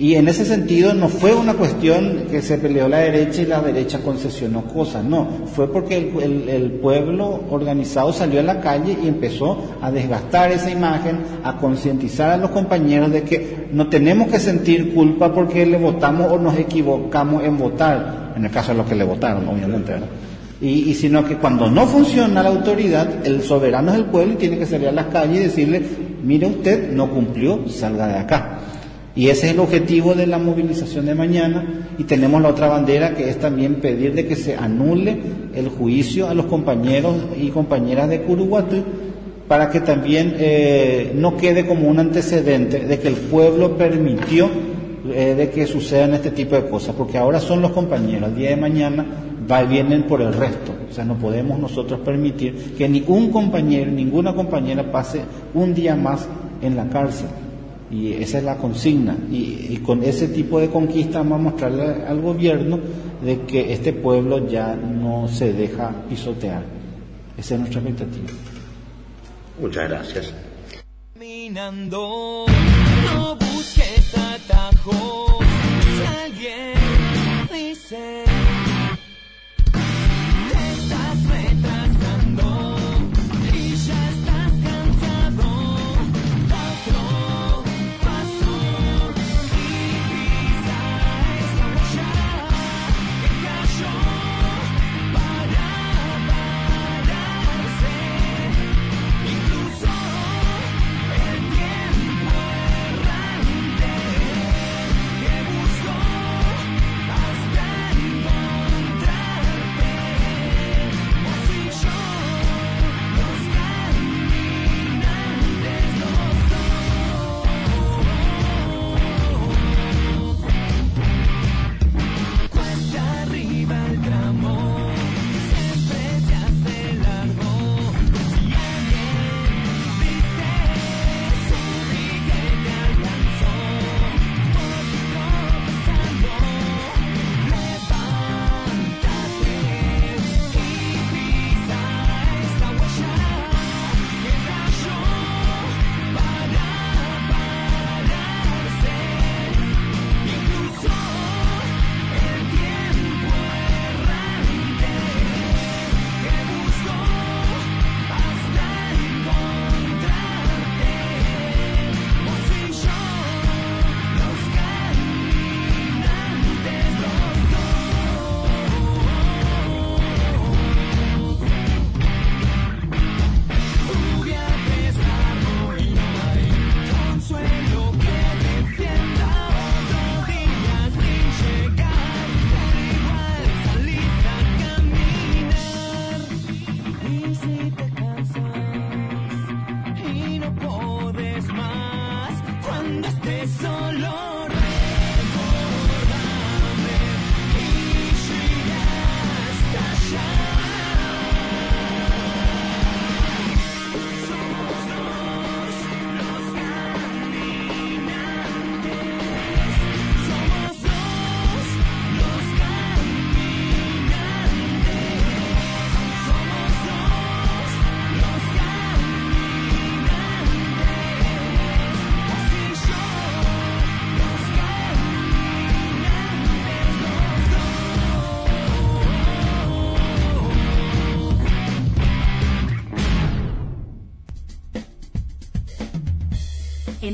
Y en ese sentido no fue una cuestión que se peleó la derecha y la derecha concesionó cosas, no, fue porque el, el- el pueblo organizado salió a la calle y empezó a desgastar esa imagen, a concientizar a los compañeros de que no tenemos que sentir culpa porque le votamos o nos equivocamos en votar, en el caso de los que le votaron, obviamente, ¿verdad? Y, y sino que cuando no funciona la autoridad, el soberano es el pueblo y tiene que salir a las calles y decirle, mire usted, no cumplió, salga de acá. Y ese es el objetivo de la movilización de mañana. Y tenemos la otra bandera que es también pedir de que se anule el juicio a los compañeros y compañeras de Curuguatú para que también eh, no quede como un antecedente de que el pueblo permitió eh, de que sucedan este tipo de cosas, porque ahora son los compañeros, el día de mañana va, vienen por el resto, o sea, no podemos nosotros permitir que ningún compañero, ninguna compañera pase un día más en la cárcel. Y esa es la consigna. Y, y con ese tipo de conquista vamos a mostrarle al gobierno de que este pueblo ya no se deja pisotear. Esa es nuestra expectativa. Muchas gracias. Caminando, no busques atajos. Si alguien dice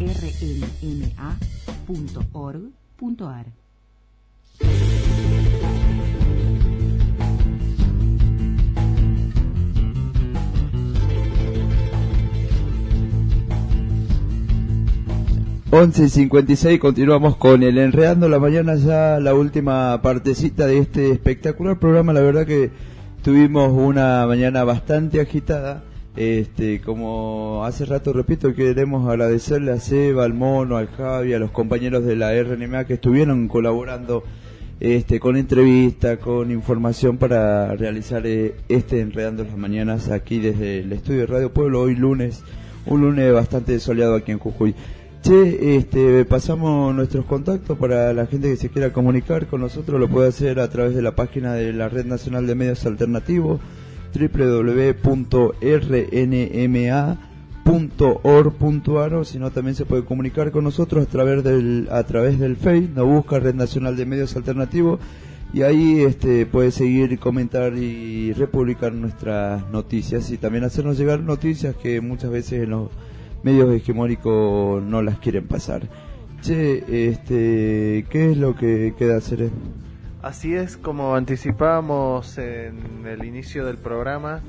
www.rnma.org.ar 11 y 56 continuamos con el Enredando la Mañana, ya la última partecita de este espectacular programa. La verdad que tuvimos una mañana bastante agitada. Este, como hace rato repito, queremos agradecerle a Seba, al Mono, al Javi, a los compañeros de la RNMA que estuvieron colaborando este, con entrevista, con información para realizar eh, este Enredando las Mañanas aquí desde el estudio de Radio Pueblo, hoy lunes, un lunes bastante soleado aquí en Jujuy. Che, este, pasamos nuestros contactos para la gente que se quiera comunicar con nosotros, lo puede hacer a través de la página de la Red Nacional de Medios Alternativos, www.rnma.org.ar o si no también se puede comunicar con nosotros a través del a través del Face, nos busca Red Nacional de Medios Alternativos y ahí este puede seguir comentar y republicar nuestras noticias y también hacernos llegar noticias que muchas veces en los medios hegemónicos no las quieren pasar. Che, este, ¿qué es lo que queda hacer? Así es, como anticipábamos en el inicio del programa,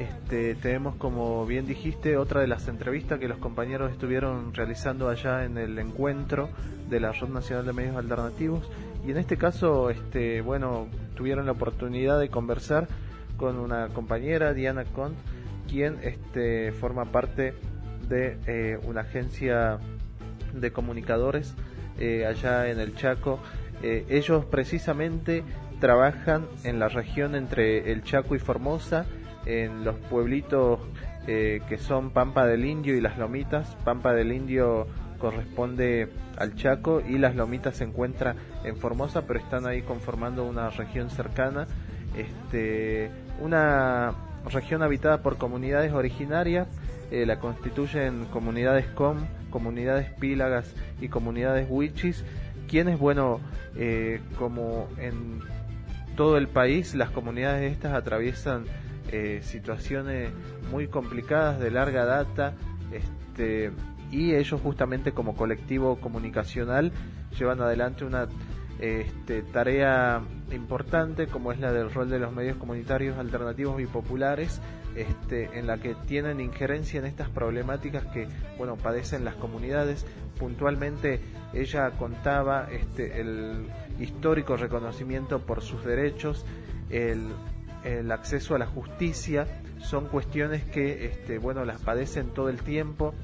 este, tenemos, como bien dijiste, otra de las entrevistas que los compañeros estuvieron realizando allá en el encuentro de la Red Nacional de Medios Alternativos. Y en este caso, este, bueno, tuvieron la oportunidad de conversar con una compañera, Diana Cont, quien este, forma parte de eh, una agencia de comunicadores eh, allá en el Chaco. Eh, ellos precisamente trabajan en la región entre el Chaco y Formosa, en los pueblitos que son Pampa del Indio y Las Lomitas. Pampa del Indio corresponde al Chaco y Las Lomitas se encuentra en Formosa, pero están ahí conformando una región cercana. Este, una región habitada por comunidades originarias eh, la constituyen comunidades com, comunidades pílagas y comunidades wichis, quienes, bueno, eh, como en todo el país, las comunidades estas atraviesan eh, situaciones muy complicadas de larga data, este, y ellos justamente como colectivo comunicacional llevan adelante una este, tarea importante como es la del rol de los medios comunitarios alternativos y populares este, en la que tienen injerencia en estas problemáticas que bueno padecen las comunidades. Puntualmente ella contaba este, el histórico reconocimiento por sus derechos el, acceso a la justicia. Son cuestiones que este, bueno las padecen todo el tiempo.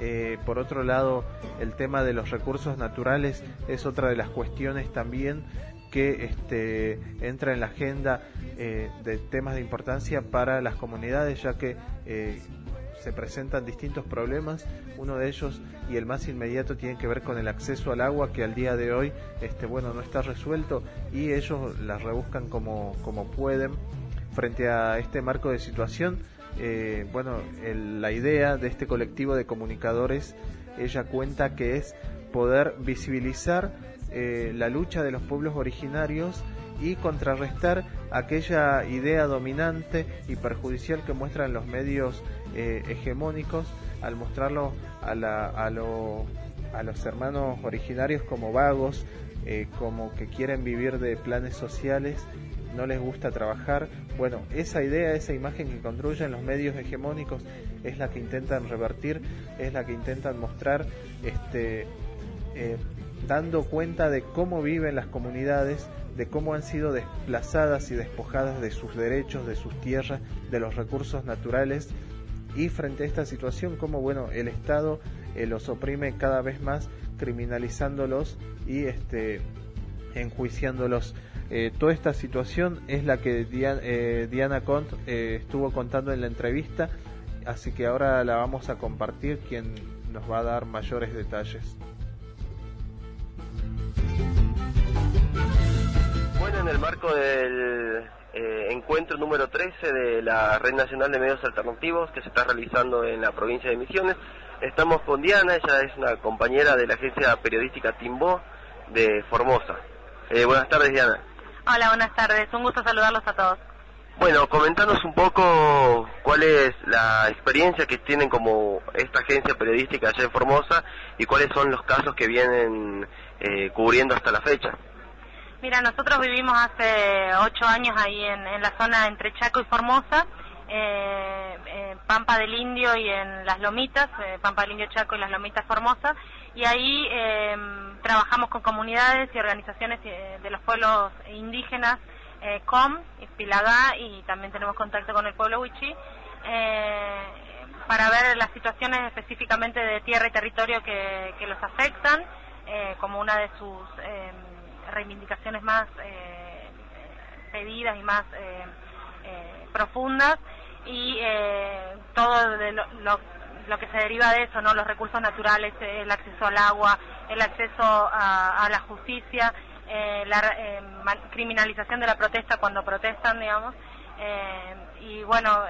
Eh, por otro lado, el tema de los recursos naturales es otra de las cuestiones también que este, entra en la agenda eh, de temas de importancia para las comunidades, ya que eh, se presentan distintos problemas. Uno de ellos y el más inmediato tiene que ver con el acceso al agua, que al día de hoy, este, bueno, no está resuelto y ellos las rebuscan como, como pueden frente a este marco de situación eh, bueno, la idea de este colectivo de comunicadores, ella cuenta que es poder visibilizar eh, la lucha de los pueblos originarios y contrarrestar aquella idea dominante y perjudicial que muestran los medios eh, hegemónicos al mostrarlo a, la, a, a, los hermanos originarios como vagos, como que quieren vivir de planes sociales no les gusta trabajar. Bueno, esa idea, esa imagen que construyen los medios hegemónicos es la que intentan revertir, es la que intentan mostrar, este, eh, dando cuenta de cómo viven las comunidades, de cómo han sido desplazadas y despojadas de sus derechos, de sus tierras, de los recursos naturales y frente a esta situación como bueno el Estado eh, los oprime cada vez más criminalizándolos y este enjuiciándolos eh, toda esta situación es la que Diana, eh, Diana Cont eh, estuvo contando en la entrevista, así que ahora la vamos a compartir, quien nos va a dar mayores detalles. Bueno, en el marco del encuentro número 13 de la Red Nacional de Medios Alternativos que se está realizando en la provincia de Misiones, estamos con Diana, ella es una compañera de la agencia periodística Timbó de Formosa. buenas tardes, Diana. Hola, buenas tardes. Un gusto saludarlos a todos. Bueno, comentanos un poco cuál es la experiencia que tienen como esta agencia periodística allá en Formosa y cuáles son los casos que vienen eh, cubriendo hasta la fecha. Mira, nosotros vivimos hace ocho años ahí en, la zona entre Chaco y Formosa eh, en Pampa del Indio y en Las Lomitas, eh, Pampa del Indio Chaco y Las Lomitas Formosa, y ahí eh, trabajamos con comunidades y organizaciones eh, de los pueblos indígenas, eh, COM, Pilagá, y también tenemos contacto con el pueblo eh, para ver las situaciones específicamente de tierra y territorio que los afectan, eh, como una de sus eh, reivindicaciones más eh, pedidas y más eh, eh, profundas. Y eh, todo de lo, lo- que se deriva de eso, no los recursos naturales, el acceso al agua, el acceso a, la justicia, la ma- criminalización de la protesta cuando protestan, digamos, y bueno,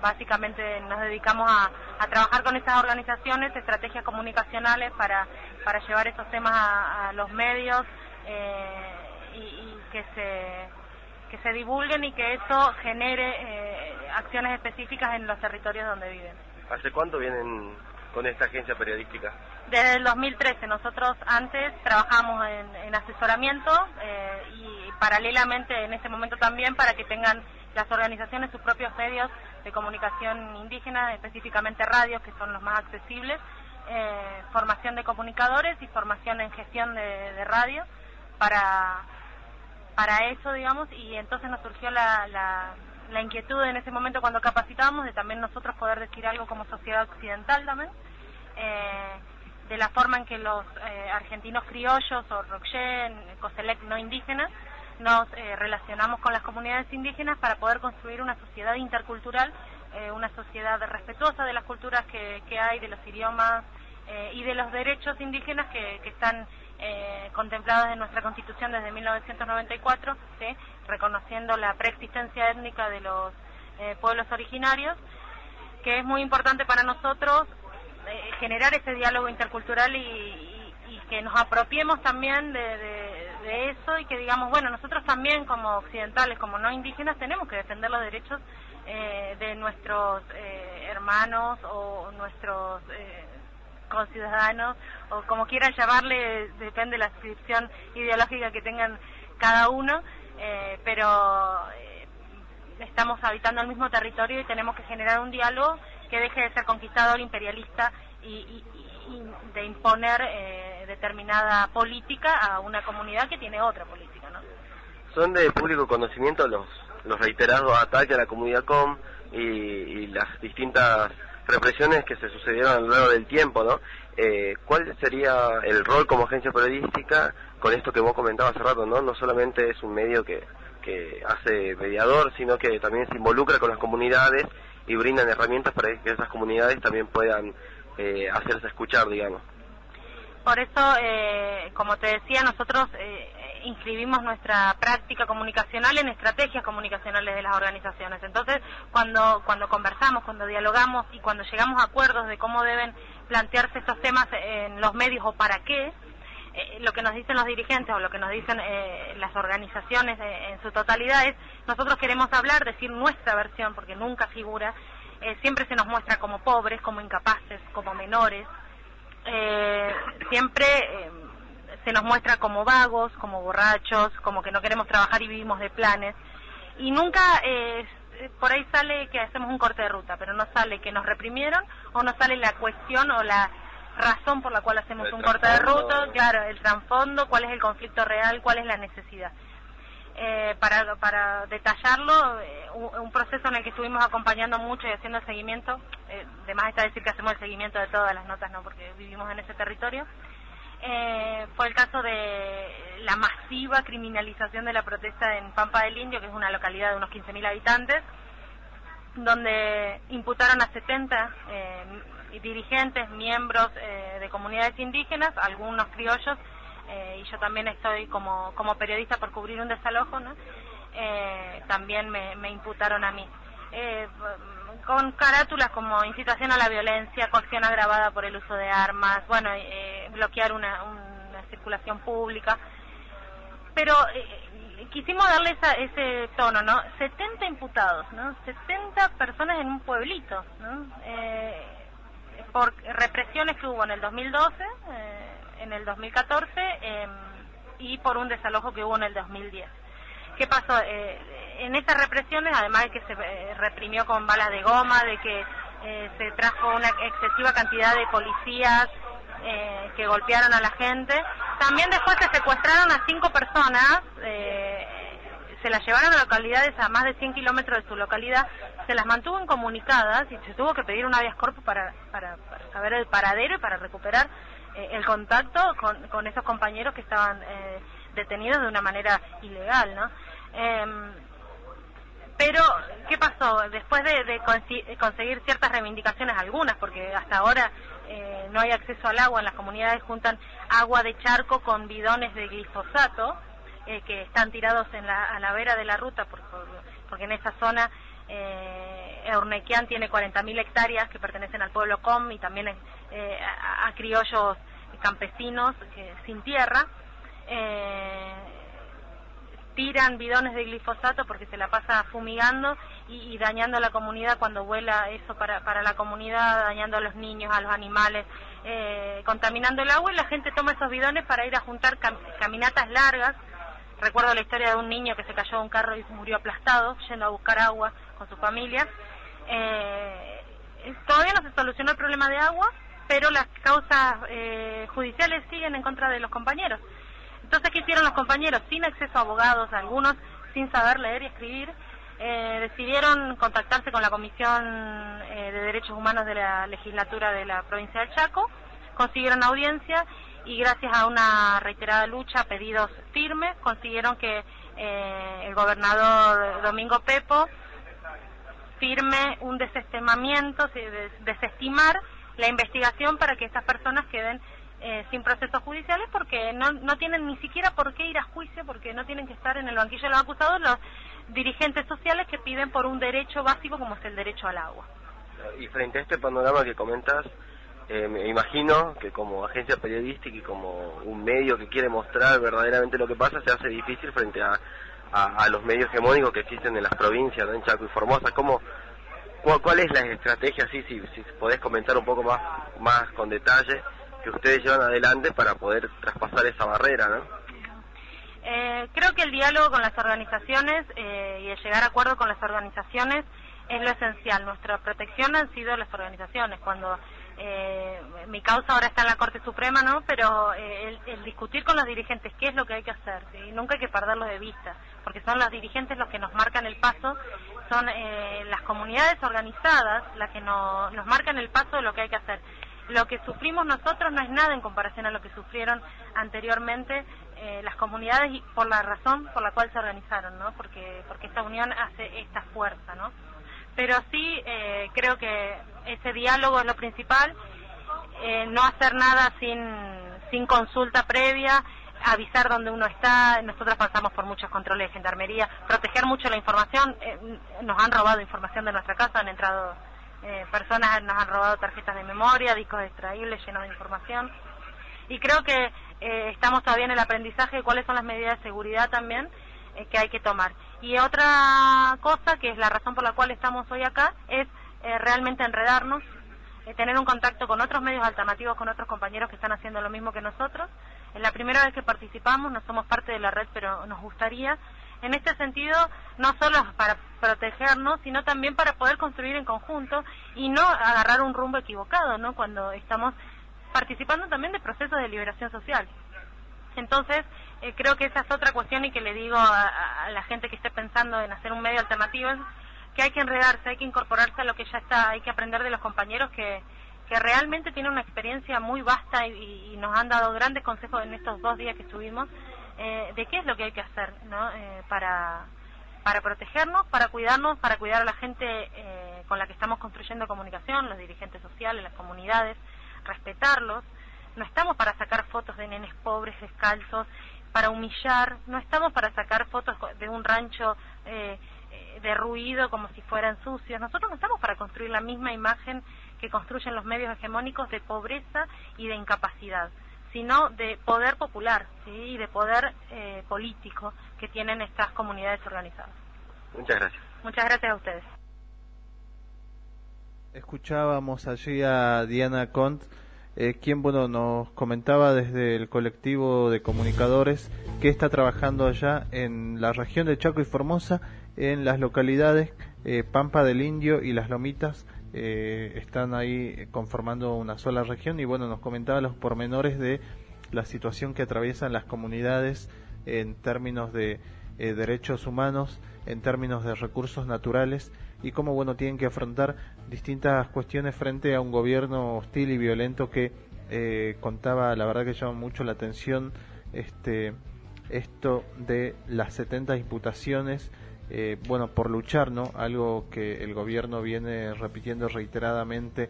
básicamente nos dedicamos a, a trabajar con estas organizaciones, estrategias comunicacionales para, para llevar esos temas a, a los medios eh, y, y que se que se divulguen y que eso genere eh, acciones específicas en los territorios donde viven. ¿Hace cuánto vienen con esta agencia periodística? Desde el 2013 nosotros antes trabajamos en, en asesoramiento eh, y paralelamente en este momento también para que tengan las organizaciones sus propios medios de comunicación indígena, específicamente radios que son los más accesibles, eh, formación de comunicadores y formación en gestión de, de radio para para eso, digamos, y entonces nos surgió la, la, la inquietud en ese momento cuando capacitábamos de también nosotros poder decir algo como sociedad occidental también, eh, de la forma en que los eh, argentinos criollos o Roxen, Coselec no indígenas, nos eh, relacionamos con las comunidades indígenas para poder construir una sociedad intercultural, eh, una sociedad respetuosa de las culturas que, que hay, de los idiomas eh, y de los derechos indígenas que, que están eh, contemplados en nuestra Constitución desde 1994, ¿sí? reconociendo la preexistencia étnica de los eh, pueblos originarios, que es muy importante para nosotros eh, generar ese diálogo intercultural y, y- y que nos apropiemos también de, eso y que digamos, bueno, nosotros también como occidentales, como no indígenas, tenemos que defender los derechos eh, de nuestros eh, hermanos o nuestros eh, conciudadanos o como quieran llamarle, depende de la descripción ideológica que tengan cada uno, eh, pero eh, estamos habitando el mismo territorio y tenemos que generar un diálogo que deje de ser conquistador, imperialista y, y- y de imponer eh, determinada política a una comunidad que tiene otra política, ¿no? Son de público conocimiento los, los reiterados ataques a la comunidad com y, y las distintas represiones que se sucedieron a lo largo del tiempo, ¿no? Eh, ¿Cuál sería el rol como agencia periodística con esto que vos comentabas hace rato, ¿no? No solamente es un medio que, que hace mediador, sino que también se involucra con las comunidades y brindan herramientas para que esas comunidades también puedan eh, hacerse escuchar, digamos. Por eso, eh, como te decía, nosotros eh, inscribimos nuestra práctica comunicacional en estrategias comunicacionales de las organizaciones. Entonces, cuando, cuando conversamos, cuando dialogamos y cuando llegamos a acuerdos de cómo deben plantearse estos temas en los medios o para qué, eh, lo que nos dicen los dirigentes o lo que nos dicen eh, las organizaciones eh, en su totalidad es, nosotros queremos hablar, decir nuestra versión, porque nunca figura, eh, siempre se nos muestra como pobres, como incapaces, como menores, siempre eh, se nos muestra como vagos, como borrachos, como que no queremos trabajar y vivimos de planes. Y nunca eh, por ahí sale que hacemos un corte de ruta, pero no sale que nos reprimieron o no sale la cuestión o la razón por la cual hacemos El un corte de ruta, claro, el trasfondo, cuál es el conflicto real, cuál es la necesidad. Eh, para, para detallarlo, eh, un, un proceso en el que estuvimos acompañando mucho y haciendo el seguimiento, eh, de más está decir que hacemos el seguimiento de todas las notas, ¿no? porque vivimos en ese territorio, eh, fue el caso de la masiva criminalización de la protesta en Pampa del Indio, que es una localidad de unos 15.000 habitantes, donde imputaron a 70 eh, dirigentes, miembros eh, de comunidades indígenas, algunos criollos, eh, y yo también estoy como, como periodista por cubrir un desalojo, ¿no? Eh, también me, me imputaron a mí. Eh, con carátulas como incitación a la violencia, coacción agravada por el uso de armas, bueno, eh, bloquear una, una circulación pública. Pero eh, quisimos darle esa, ese tono, ¿no? 70 imputados, ¿no? 70 personas en un pueblito, ¿no? Eh, por represiones que hubo en el 2012, eh, en el 2014 eh, y por un desalojo que hubo en el 2010. ¿Qué pasó? Eh, en esas represiones, además de que se eh, reprimió con balas de goma, de que eh, se trajo una excesiva cantidad de policías eh, que golpearon a la gente, también después se secuestraron a cinco personas, eh, se las llevaron a localidades a más de 100 kilómetros de su localidad, se las mantuvo incomunicadas y se tuvo que pedir un habeas corpus para, para, para saber el paradero y para recuperar el contacto con, con esos compañeros que estaban detenidos de una manera ilegal, ¿no? Em, pero, ¿qué pasó? Después de, de conseguir ciertas reivindicaciones, algunas, porque hasta ahora eh, no hay acceso al agua, en las comunidades juntan agua de charco con bidones de glifosato, eh, que están tirados en la, a la vera de la ruta, por- por- porque en esa zona eh, Eurnequian tiene 40.000 hectáreas que pertenecen al pueblo Com y también eh, a, a criollos campesinos que- sin tierra. Eh, tiran bidones de glifosato porque se la pasa fumigando y, dañando a la comunidad cuando vuela eso para, para la comunidad, dañando a los niños, a los animales, eh, contaminando el agua y la gente toma esos bidones para ir a juntar cam- caminatas largas. Recuerdo la historia de un niño que se cayó de un carro y murió aplastado yendo a buscar agua con su familia. Eh, todavía no se solucionó el problema de agua, pero las causas eh, judiciales siguen en contra de los compañeros. Entonces, ¿qué hicieron los compañeros? Sin acceso a abogados, algunos sin saber leer y escribir, eh, decidieron contactarse con la Comisión eh, de Derechos Humanos de la legislatura de la provincia del Chaco, consiguieron audiencia y gracias a una reiterada lucha, pedidos firmes, consiguieron que eh, el gobernador Domingo Pepo firme un desestimamiento, desestimar la investigación para que estas personas queden eh, sin procesos judiciales porque no, no tienen ni siquiera por qué ir a juicio, porque no tienen que estar en el banquillo de los acusados los dirigentes sociales que piden por un derecho básico como es el derecho al agua. Y frente a este panorama que comentas, eh, me imagino que como agencia periodística y como un medio que quiere mostrar verdaderamente lo que pasa, se hace difícil frente a, a, los medios hegemónicos que existen en las provincias, ¿no? en Chaco y Formosa. ¿Cómo, cuál, cuál es la estrategia, así, si, si podés comentar un poco más, más con detalle, que ustedes llevan adelante para poder traspasar esa barrera, ¿no? Eh, creo que el diálogo con las organizaciones eh, y el llegar a acuerdo con las organizaciones es lo esencial. Nuestra protección han sido las organizaciones. Cuando eh, mi causa ahora está en la Corte Suprema, ¿no? Pero eh, el, el discutir con los dirigentes qué es lo que hay que hacer, ¿sí? nunca hay que perderlos de vista, porque son los dirigentes los que nos marcan el paso, son eh, las comunidades organizadas las que no- nos marcan el paso de lo que hay que hacer. Lo que sufrimos nosotros no es nada en comparación a lo que sufrieron anteriormente eh, las comunidades y por la razón por la cual se organizaron, ¿no? Porque porque esta unión hace esta fuerza, ¿no? Pero sí eh, creo que ese diálogo es lo principal, eh, no hacer nada sin sin consulta previa, avisar dónde uno está. Nosotros pasamos por muchos controles de gendarmería, proteger mucho la información. eh, nos han robado información de nuestra casa, han entrado eh, personas, nos han robado tarjetas de memoria, discos extraíbles llenos de información. Y creo que eh, estamos todavía en el aprendizaje de cuáles son las medidas de seguridad también eh, que hay que tomar. Y otra cosa, que es la razón por la cual estamos hoy acá, es eh, realmente enredarnos, eh, tener un contacto con otros medios alternativos, con otros compañeros que están haciendo lo mismo que nosotros. Es la primera vez que participamos, no somos parte de la red, pero nos gustaría. En este sentido, no solo para protegernos, sino también para poder construir en conjunto y no agarrar un rumbo equivocado, ¿no? Cuando estamos participando también de procesos de liberación social. Entonces, eh, creo que esa es otra cuestión y que le digo a, a- la gente que esté pensando en hacer un medio alternativo que hay que enredarse, hay que incorporarse a lo que ya está, hay que aprender de los compañeros que, que realmente tienen una experiencia muy vasta y nos han dado grandes consejos en estos dos días que estuvimos eh, de qué es lo que hay que hacer ¿no? Eh, para, para protegernos, para cuidarnos, para cuidar a la gente eh, con la que estamos construyendo comunicación, los dirigentes sociales, las comunidades, respetarlos. No estamos para sacar fotos de nenes pobres descalzos, para humillar, no estamos para sacar fotos de un rancho eh, eh, derruido como si fueran sucios. Nosotros no estamos para construir la misma imagen que construyen los medios hegemónicos de pobreza y de incapacidad, sino de poder popular ¿sí? y de poder eh, político que tienen estas comunidades organizadas. Muchas gracias. Muchas gracias a ustedes. Escuchábamos allí a Diana Cont eh, quien bueno nos comentaba desde el colectivo de comunicadores que está trabajando allá en la región de Chaco y Formosa, en las localidades eh, Pampa del Indio y Las Lomitas, eh, están ahí conformando una sola región y bueno, nos comentaba los pormenores de la situación que atraviesan las comunidades en términos de eh, derechos humanos, en términos de recursos naturales y cómo bueno tienen que afrontar distintas cuestiones frente a un gobierno hostil y violento que eh, contaba, la verdad que llama mucho la atención este esto de las 70 imputaciones eh, bueno por luchar no algo que el gobierno viene repitiendo reiteradamente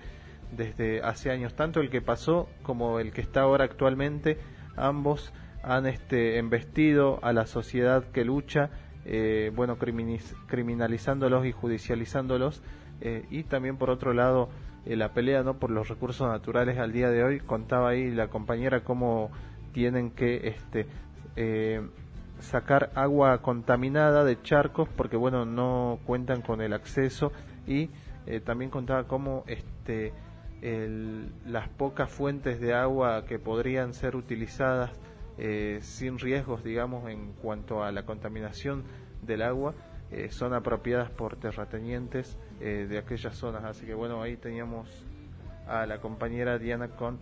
desde hace años. Tanto el que pasó como el que está ahora actualmente ambos han este embestido a la sociedad que lucha eh, bueno, criminalizándolos y judicializándolos, eh, y también por otro lado eh, la pelea no por los recursos naturales al día de hoy. Contaba ahí la compañera cómo tienen que este eh, sacar agua contaminada de charcos porque bueno no cuentan con el acceso y eh, también contaba cómo este las pocas fuentes de agua que podrían ser utilizadas eh, sin riesgos, digamos, en cuanto a la contaminación del agua, eh, son apropiadas por terratenientes eh, de aquellas zonas. Así que bueno, ahí teníamos a la compañera Diana Con,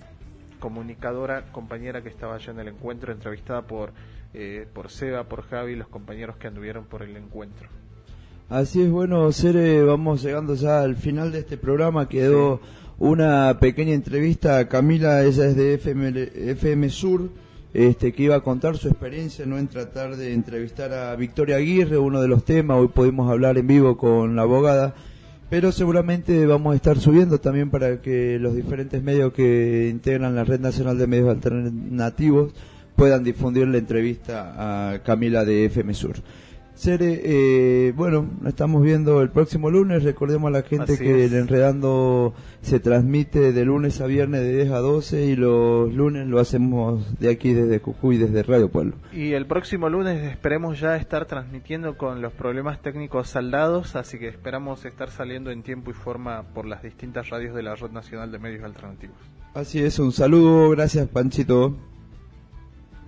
comunicadora, compañera que estaba allá en el encuentro, entrevistada por, eh, por Seba, por Javi, los compañeros que anduvieron por el encuentro. Así es, bueno, Cere, vamos llegando ya al final de este programa. Quedó una pequeña entrevista a Camila, ella es de FM, FM Sur, este, que iba a contar su experiencia ¿no? en tratar de entrevistar a Victoria Aguirre, uno de los temas. Hoy pudimos hablar en vivo con la abogada, pero seguramente vamos a estar subiendo también para que los diferentes medios que integran la Red Nacional de Medios Alternativos puedan difundir la entrevista a Camila de FM Sur. Cere, eh, bueno, nos estamos viendo el próximo lunes. Recordemos a la gente Así que es. el Enredando se transmite de lunes a viernes de 10 a 12 y los lunes lo hacemos de aquí desde Jujuy, desde Radio Pueblo. Y el próximo lunes esperemos ya estar transmitiendo con los problemas técnicos saldados, así que esperamos estar saliendo en tiempo y forma por las distintas radios de la Red Nacional de Medios Alternativos. Así es, un saludo, gracias Panchito.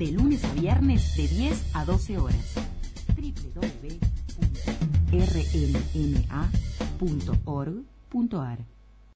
De lunes a viernes de 10 a 12 horas. www.rnma.org.ar